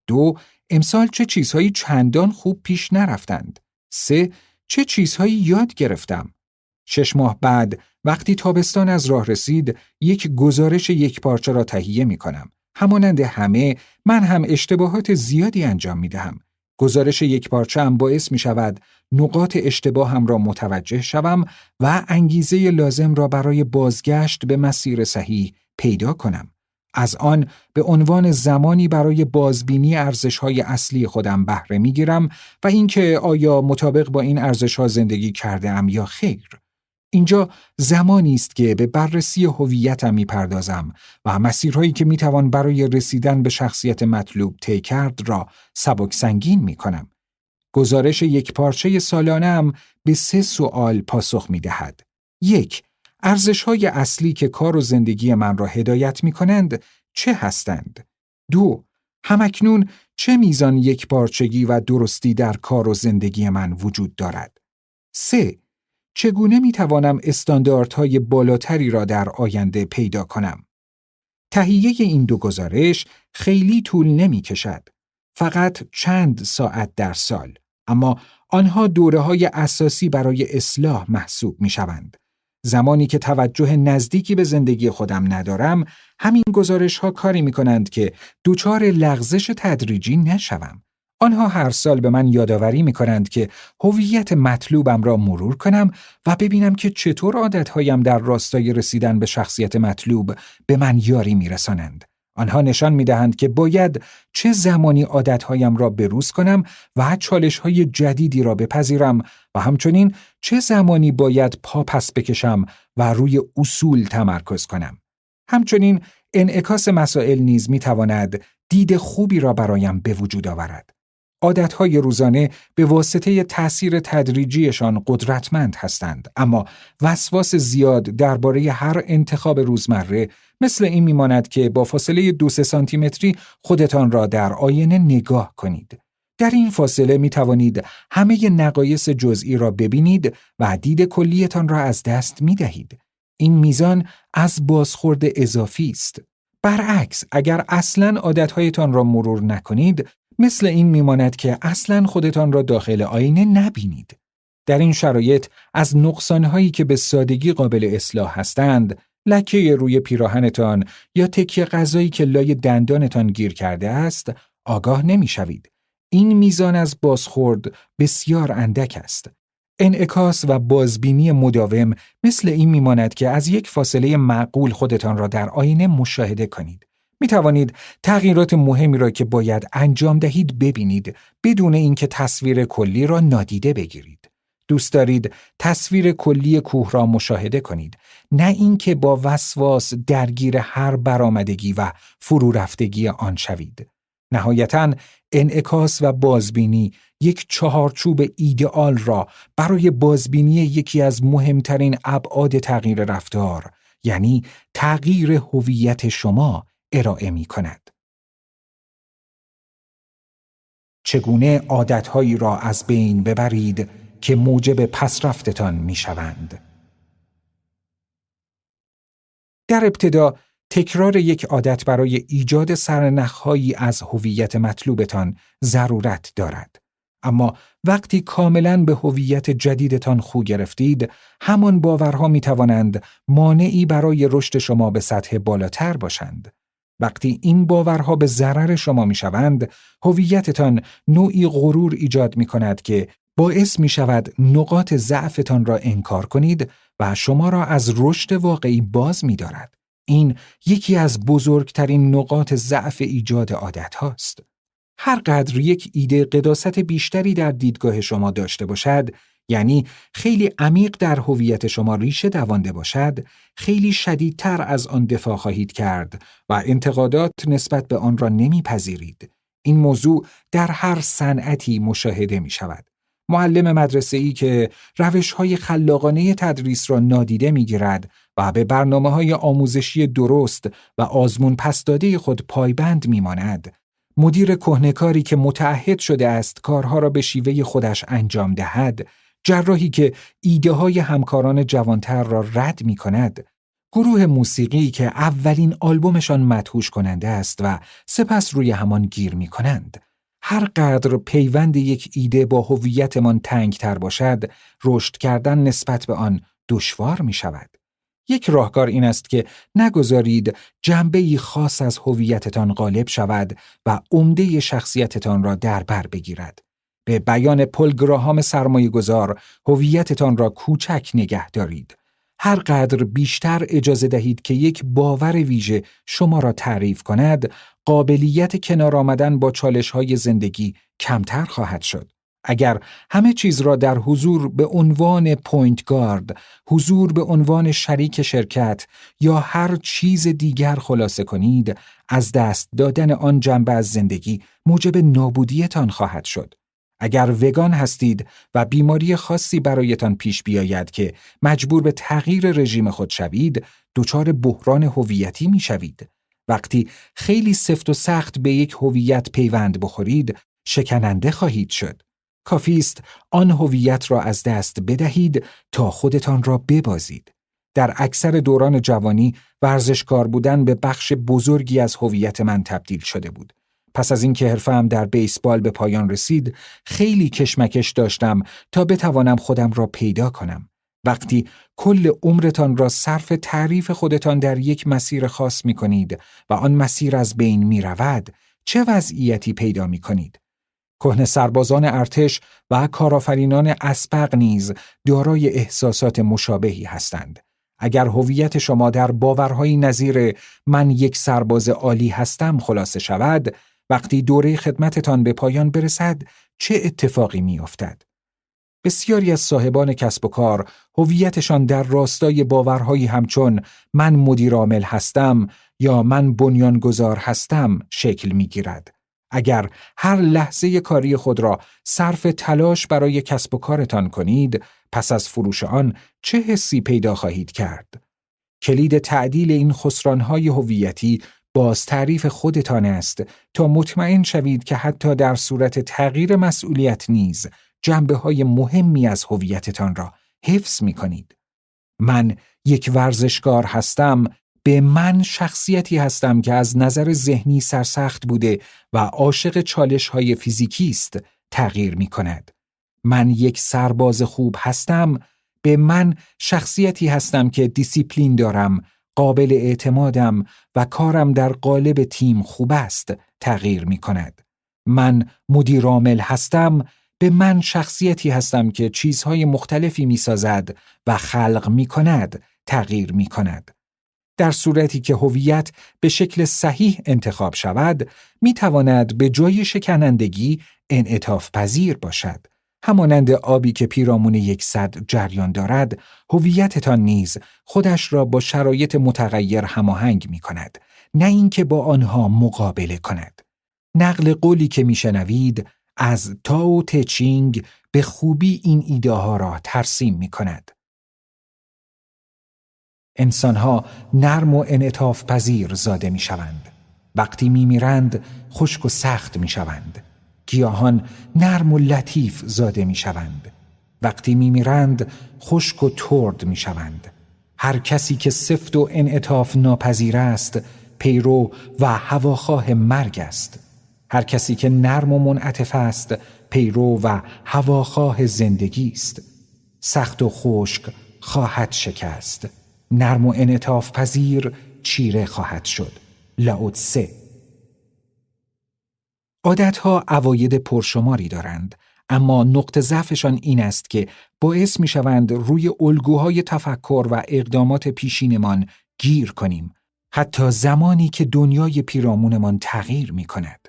دو، امسال چه چیزهایی چندان خوب پیش نرفتند؟ سه، چه چیزهایی یاد گرفتم؟ شش ماه بعد وقتی تابستان از راه رسید یک گزارش یک پارچه را تهیه می کنم. همانند همه من هم اشتباهات زیادی انجام می دهم. گزارش یک پارچه هم باعث می شود نقاط اشتباه هم را متوجه شوم و انگیزه لازم را برای بازگشت به مسیر صحیح پیدا کنم. از آن به عنوان زمانی برای بازبینی ارزشهای اصلی خودم بهره می‌گیرم و اینکه آیا مطابق با این ارزشها زندگی کرده ام یا خیر. اینجا زمانی است که به بررسی هویتم می‌پردازم و مسیرهایی که می‌توان برای رسیدن به شخصیت مطلوب طی کرد را سبک سنگین می‌کنم. گزارش یک پارچه سالانم به سه سوال پاسخ می‌دهد. یک، ارزش های اصلی که کار و زندگی من را هدایت می کنند چه هستند؟ دو، همکنون چه میزان یک پارچگی و درستی در کار و زندگی من وجود دارد؟ سه، چگونه می توانم استانداردهای بالاتری را در آینده پیدا کنم؟ تهیه این دو گزارش خیلی طول نمی کشد. فقط چند ساعت در سال. اما آنها دوره های اساسی برای اصلاح محسوب می شوند. زمانی که توجه نزدیکی به زندگی خودم ندارم، همین گزارش ها کاری می کنند که دوچار لغزش تدریجی نشوم. آنها هر سال به من یادآوری می کنند که هویت مطلوبم را مرور کنم و ببینم که چطور عادتهایم در راستای رسیدن به شخصیت مطلوب به من یاری می رسانند. آنها نشان می دهند که باید چه زمانی عادتهایم را بروز کنم و چالش های جدیدی را بپذیرم و همچنین چه زمانی باید پا پس بکشم و روی اصول تمرکز کنم. همچنین انعکاس مسائل نیز می تواند دید خوبی را برایم به وجود آورد. عادتهای روزانه به واسطه تأثیر تدریجیشان قدرتمند هستند اما وسواس زیاد درباره هر انتخاب روزمره مثل این میماند که با فاصله دو سه سانتیمتری خودتان را در آینه نگاه کنید. در این فاصله می توانید همه نقایص جزئی را ببینید و دید کلیتان را از دست می دهید. این میزان از بازخورد اضافی است. برعکس اگر اصلا عادتهایتان را مرور نکنید مثل این میماند که اصلا خودتان را داخل آینه نبینید. در این شرایط از نقصانهایی که به سادگی قابل اصلاح هستند لکه روی پیراهنتان یا تکیه غذایی که لای دندانتان گیر کرده است آگاه نمی‌شوید. این میزان از بازخورد بسیار اندک است. انعکاس و بازبینی مداوم مثل این میماند که از یک فاصله معقول خودتان را در آینه مشاهده کنید. می توانید تغییرات مهمی را که باید انجام دهید ببینید بدون اینکه تصویر کلی را نادیده بگیرید. دوست دارید تصویر کلی کوه را مشاهده کنید نه اینکه با وسواس درگیر هر برآمدگی و فرو رفتگی آن شوید نهایتا انعکاس و بازبینی یک چهارچوب ایدئال را برای بازبینی یکی از مهمترین ابعاد تغییر رفتار یعنی تغییر هویت شما ارائه می کند. چگونه عادتهایی را از بین ببرید که موجب پسرفتتان می شوند. در ابتدا تکرار یک عادت برای ایجاد سرنخهایی از هویت مطلوبتان ضرورت دارد. اما وقتی کاملا به هویت جدیدتان خو گرفتید، همان باورها می توانند مانعی برای رشد شما به سطح بالاتر باشند. وقتی این باورها به ضرر شما می شوند، هویتتان نوعی غرور ایجاد می کند که باعث می شود نقاط ضعفتان را انکار کنید و شما را از رشد واقعی باز می دارد. این یکی از بزرگترین نقاط ضعف ایجاد عادت هاست. هر قدر یک ایده قداست بیشتری در دیدگاه شما داشته باشد، یعنی خیلی عمیق در هویت شما ریشه دوانده باشد، خیلی شدیدتر از آن دفاع خواهید کرد و انتقادات نسبت به آن را نمیپذیرید. این موضوع در هر صنعتی مشاهده می شود. معلم مدرسه ای که روش های خلاقانه تدریس را نادیده می گیرد و به برنامه های آموزشی درست و آزمون پس داده خود پایبند می ماند. مدیر کهنکاری که متعهد شده است کارها را به شیوه خودش انجام دهد، جراحی که ایده های همکاران جوانتر را رد می کند، گروه موسیقی که اولین آلبومشان مدهوش کننده است و سپس روی همان گیر می کنند. هر قدر پیوند یک ایده با هویتمان تنگتر باشد، رشد کردن نسبت به آن دشوار می شود. یک راهکار این است که نگذارید جنبه خاص از هویتتان غالب شود و عمده شخصیتتان را در بر بگیرد. به بیان پل گراهام سرمایه گذار هویتتان را کوچک نگه دارید. هر قدر بیشتر اجازه دهید که یک باور ویژه شما را تعریف کند، قابلیت کنار آمدن با چالش های زندگی کمتر خواهد شد. اگر همه چیز را در حضور به عنوان پوینت گارد، حضور به عنوان شریک شرکت یا هر چیز دیگر خلاصه کنید، از دست دادن آن جنبه از زندگی موجب نابودیتان خواهد شد. اگر وگان هستید و بیماری خاصی برایتان پیش بیاید که مجبور به تغییر رژیم خود شوید، دچار بحران هویتی می شوید. وقتی خیلی سفت و سخت به یک هویت پیوند بخورید، شکننده خواهید شد. کافی است آن هویت را از دست بدهید تا خودتان را ببازید. در اکثر دوران جوانی ورزشکار بودن به بخش بزرگی از هویت من تبدیل شده بود. پس از اینکه حرفم در بیسبال به پایان رسید، خیلی کشمکش داشتم تا بتوانم خودم را پیدا کنم. وقتی کل عمرتان را صرف تعریف خودتان در یک مسیر خاص می کنید و آن مسیر از بین می رود، چه وضعیتی پیدا می کنید؟ کهن سربازان ارتش و کارآفرینان اسبق نیز دارای احساسات مشابهی هستند. اگر هویت شما در باورهایی نظیر من یک سرباز عالی هستم خلاصه شود، وقتی دوره خدمتتان به پایان برسد چه اتفاقی میافتد؟ بسیاری از صاحبان کسب و کار هویتشان در راستای باورهایی همچون من مدیرعامل هستم یا من بنیانگذار هستم شکل می‌گیرد. اگر هر لحظه کاری خود را صرف تلاش برای کسب و کارتان کنید، پس از فروش آن چه حسی پیدا خواهید کرد؟ کلید تعدیل این خسرانهای هویتی باز تعریف خودتان است تا مطمئن شوید که حتی در صورت تغییر مسئولیت نیز جنبه های مهمی از هویتتان را حفظ می کنید. من یک ورزشکار هستم به من شخصیتی هستم که از نظر ذهنی سرسخت بوده و عاشق چالش های فیزیکی است تغییر می کند. من یک سرباز خوب هستم به من شخصیتی هستم که دیسیپلین دارم قابل اعتمادم و کارم در قالب تیم خوب است تغییر می کند. من مدیرامل هستم به من شخصیتی هستم که چیزهای مختلفی می سازد و خلق می کند تغییر می کند. در صورتی که هویت به شکل صحیح انتخاب شود می تواند به جای شکنندگی انعطاف پذیر باشد. همانند آبی که پیرامون یک صد جریان دارد، هویتتان نیز خودش را با شرایط متغیر هماهنگ می کند، نه اینکه با آنها مقابله کند. نقل قولی که میشنوید از تاو تچینگ به خوبی این ایده ها را ترسیم می کند. انسانها نرم و انعطاف پذیر زاده می شوند. وقتی می میرند خشک و سخت می شوند. گیاهان نرم و لطیف زاده می شوند. وقتی می میرند خشک و ترد می شوند. هر کسی که سفت و انعطاف ناپذیر است پیرو و هواخواه مرگ است. هر کسی که نرم و منعطف است پیرو و هواخواه زندگی است. سخت و خشک خواهد شکست. نرم و انعطاف پذیر چیره خواهد شد لاوتسه عادتها عواید پرشماری دارند اما نقط ضعفشان این است که باعث می شوند روی الگوهای تفکر و اقدامات پیشینمان گیر کنیم حتی زمانی که دنیای پیرامونمان تغییر می کند.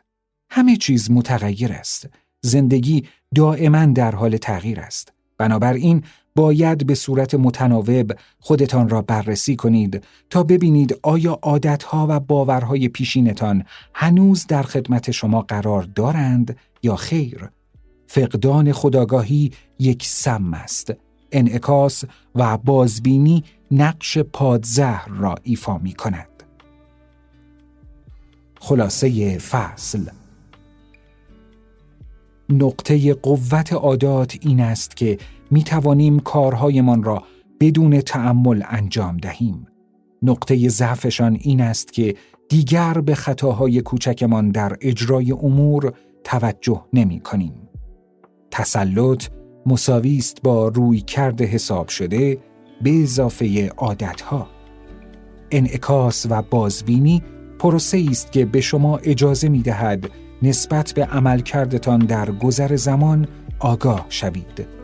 همه چیز متغیر است. زندگی دائما در حال تغییر است. بنابراین باید به صورت متناوب خودتان را بررسی کنید تا ببینید آیا عادتها و باورهای پیشینتان هنوز در خدمت شما قرار دارند یا خیر. فقدان خداگاهی یک سم است. انعکاس و بازبینی نقش پادزهر را ایفا می کند. خلاصه فصل نقطه قوت عادات این است که می توانیم کارهایمان را بدون تعمل انجام دهیم. نقطه ضعفشان این است که دیگر به خطاهای کوچکمان در اجرای امور توجه نمی کنیم. تسلط مساوی است با روی کرده حساب شده به اضافه عادتها. انعکاس و بازبینی پروسه است که به شما اجازه می دهد نسبت به عملکردتان در گذر زمان آگاه شوید.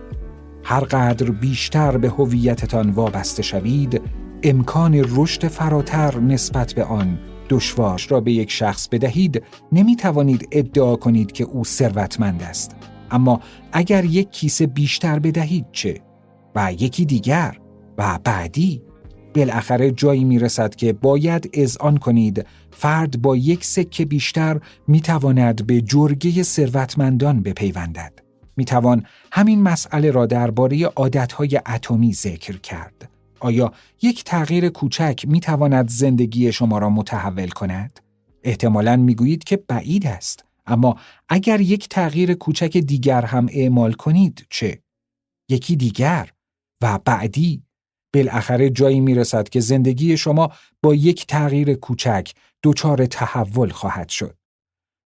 هر قدر بیشتر به هویتتان وابسته شوید، امکان رشد فراتر نسبت به آن دشوار را به یک شخص بدهید نمی توانید ادعا کنید که او ثروتمند است. اما اگر یک کیسه بیشتر بدهید چه؟ و یکی دیگر؟ و بعدی؟ بالاخره جایی می رسد که باید اذعان کنید فرد با یک سکه بیشتر می تواند به جرگه ثروتمندان بپیوندد. می توان همین مسئله را درباره عادتهای اتمی ذکر کرد. آیا یک تغییر کوچک می تواند زندگی شما را متحول کند؟ احتمالاً می گویید که بعید است. اما اگر یک تغییر کوچک دیگر هم اعمال کنید چه؟ یکی دیگر و بعدی بالاخره جایی می رسد که زندگی شما با یک تغییر کوچک دچار تحول خواهد شد.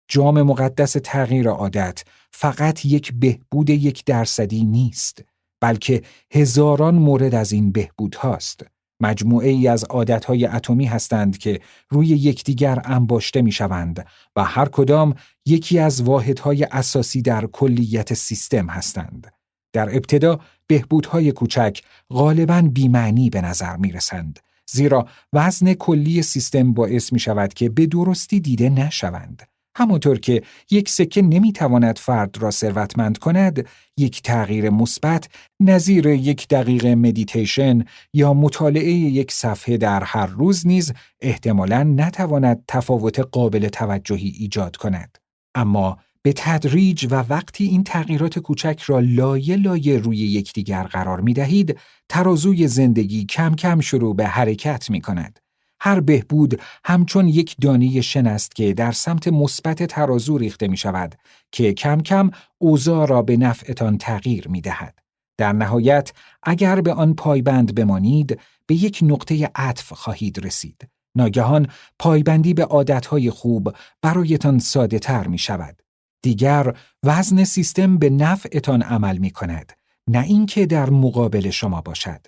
جام مقدس تغییر عادت فقط یک بهبود یک درصدی نیست بلکه هزاران مورد از این بهبود هاست. مجموعه ای از عادتهای اتمی هستند که روی یکدیگر انباشته می شوند و هر کدام یکی از واحدهای اساسی در کلیت سیستم هستند. در ابتدا بهبودهای کوچک غالباً بیمعنی به نظر می رسند. زیرا وزن کلی سیستم باعث می شود که به درستی دیده نشوند. همانطور که یک سکه نمی تواند فرد را ثروتمند کند، یک تغییر مثبت نظیر یک دقیقه مدیتیشن یا مطالعه یک صفحه در هر روز نیز احتمالاً نتواند تفاوت قابل توجهی ایجاد کند. اما به تدریج و وقتی این تغییرات کوچک را لایه لایه روی یکدیگر قرار می دهید، ترازوی زندگی کم کم شروع به حرکت می کند. هر بهبود همچون یک دانه شن است که در سمت مثبت ترازو ریخته می شود که کم کم اوضاع را به نفعتان تغییر می دهد. در نهایت اگر به آن پایبند بمانید به یک نقطه عطف خواهید رسید. ناگهان پایبندی به عادتهای خوب برایتان ساده تر می شود. دیگر وزن سیستم به نفعتان عمل می کند نه اینکه در مقابل شما باشد.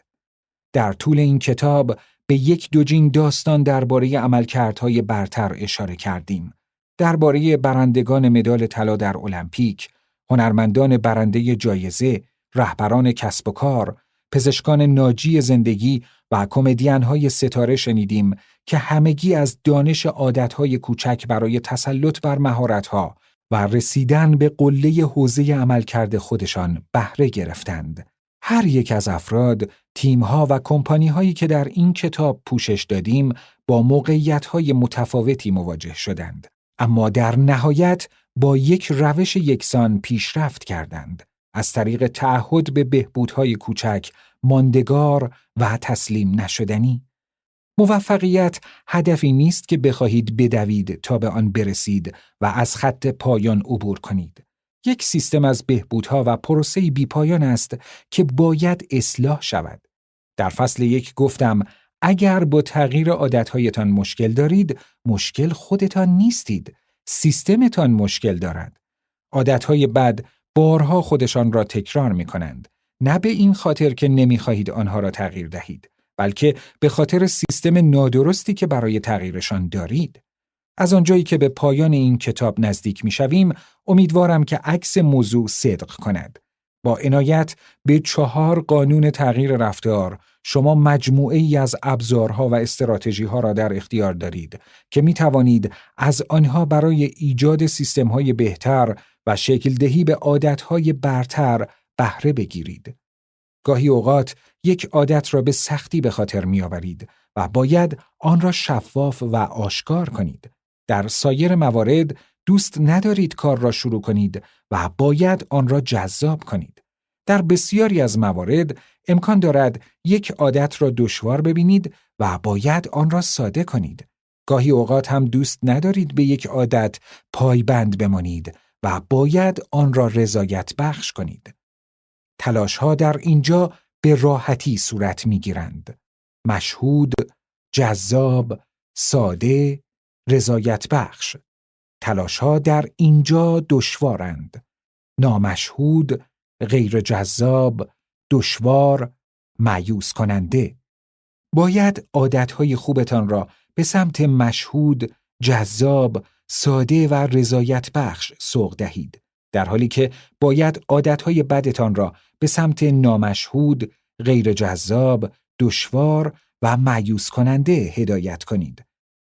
در طول این کتاب به یک دوجین داستان درباره عملکردهای برتر اشاره کردیم. درباره برندگان مدال طلا در المپیک، هنرمندان برنده جایزه، رهبران کسب و کار، پزشکان ناجی زندگی و کمدین ستاره شنیدیم که همگی از دانش عادتهای کوچک برای تسلط بر مهارتها و رسیدن به قله حوزه عملکرد خودشان بهره گرفتند. هر یک از افراد، تیمها و کمپانی هایی که در این کتاب پوشش دادیم با موقعیت های متفاوتی مواجه شدند. اما در نهایت با یک روش یکسان پیشرفت کردند از طریق تعهد به بهبودهای کوچک ماندگار و تسلیم نشدنی موفقیت هدفی نیست که بخواهید بدوید تا به آن برسید و از خط پایان عبور کنید. یک سیستم از بهبودها و پروسه بیپایان است که باید اصلاح شود. در فصل یک گفتم اگر با تغییر عادتهایتان مشکل دارید، مشکل خودتان نیستید. سیستمتان مشکل دارد. عادتهای بد بارها خودشان را تکرار می کنند. نه به این خاطر که نمی‌خواهید آنها را تغییر دهید. بلکه به خاطر سیستم نادرستی که برای تغییرشان دارید. از آنجایی که به پایان این کتاب نزدیک می‌شویم، امیدوارم که عکس موضوع صدق کند. با عنایت به چهار قانون تغییر رفتار شما مجموعه ای از ابزارها و استراتژی ها را در اختیار دارید که می توانید از آنها برای ایجاد سیستم های بهتر و شکل دهی به عادت های برتر بهره بگیرید. گاهی اوقات یک عادت را به سختی به خاطر میآورید و باید آن را شفاف و آشکار کنید. در سایر موارد دوست ندارید کار را شروع کنید و باید آن را جذاب کنید. در بسیاری از موارد امکان دارد یک عادت را دشوار ببینید و باید آن را ساده کنید. گاهی اوقات هم دوست ندارید به یک عادت پایبند بمانید و باید آن را رضایت بخش کنید. تلاش ها در اینجا به راحتی صورت می گیرند. مشهود، جذاب، ساده، رضایت بخش. تلاش ها در اینجا دشوارند. نامشهود، غیر جذاب، دشوار، معیوس کننده. باید عادتهای خوبتان را به سمت مشهود، جذاب، ساده و رضایت بخش سوق دهید. در حالی که باید عادتهای بدتان را به سمت نامشهود، غیر جذاب، دشوار و معیوس کننده هدایت کنید.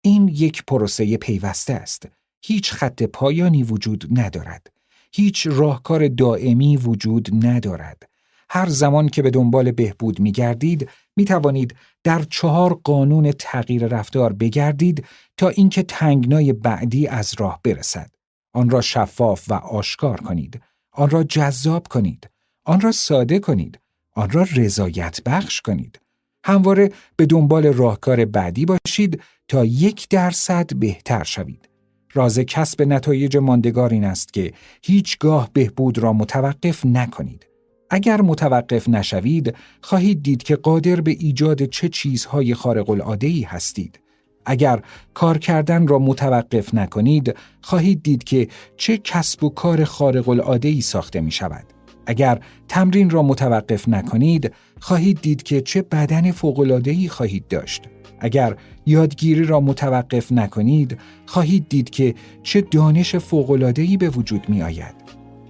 این یک پروسه پیوسته است. هیچ خط پایانی وجود ندارد. هیچ راهکار دائمی وجود ندارد. هر زمان که به دنبال بهبود می گردید می توانید در چهار قانون تغییر رفتار بگردید تا اینکه تنگنای بعدی از راه برسد. آن را شفاف و آشکار کنید. آن را جذاب کنید. آن را ساده کنید. آن را رضایت بخش کنید. همواره به دنبال راهکار بعدی باشید تا یک درصد بهتر شوید. راز کسب نتایج ماندگار این است که هیچگاه بهبود را متوقف نکنید. اگر متوقف نشوید، خواهید دید که قادر به ایجاد چه چیزهای خارق العاده هستید. اگر کار کردن را متوقف نکنید، خواهید دید که چه کسب و کار خارق العاده ساخته می شود. اگر تمرین را متوقف نکنید، خواهید دید که چه بدن فوق‌العاده‌ای خواهید داشت. اگر یادگیری را متوقف نکنید، خواهید دید که چه دانش فوق‌العاده‌ای به وجود می آید.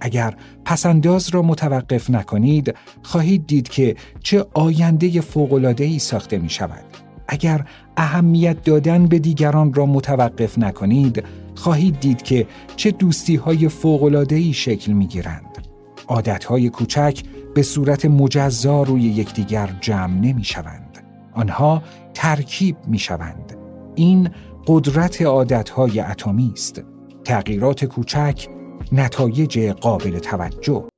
اگر پسنداز را متوقف نکنید، خواهید دید که چه آینده فوق‌العاده‌ای ساخته می شود. اگر اهمیت دادن به دیگران را متوقف نکنید، خواهید دید که چه دوستی های فوق‌العاده‌ای شکل می گیرند. عادت های کوچک به صورت مجزا روی یکدیگر جمع نمی شوند. آنها ترکیب می شوند. این قدرت عادت های اتمی است. تغییرات کوچک نتایج قابل توجه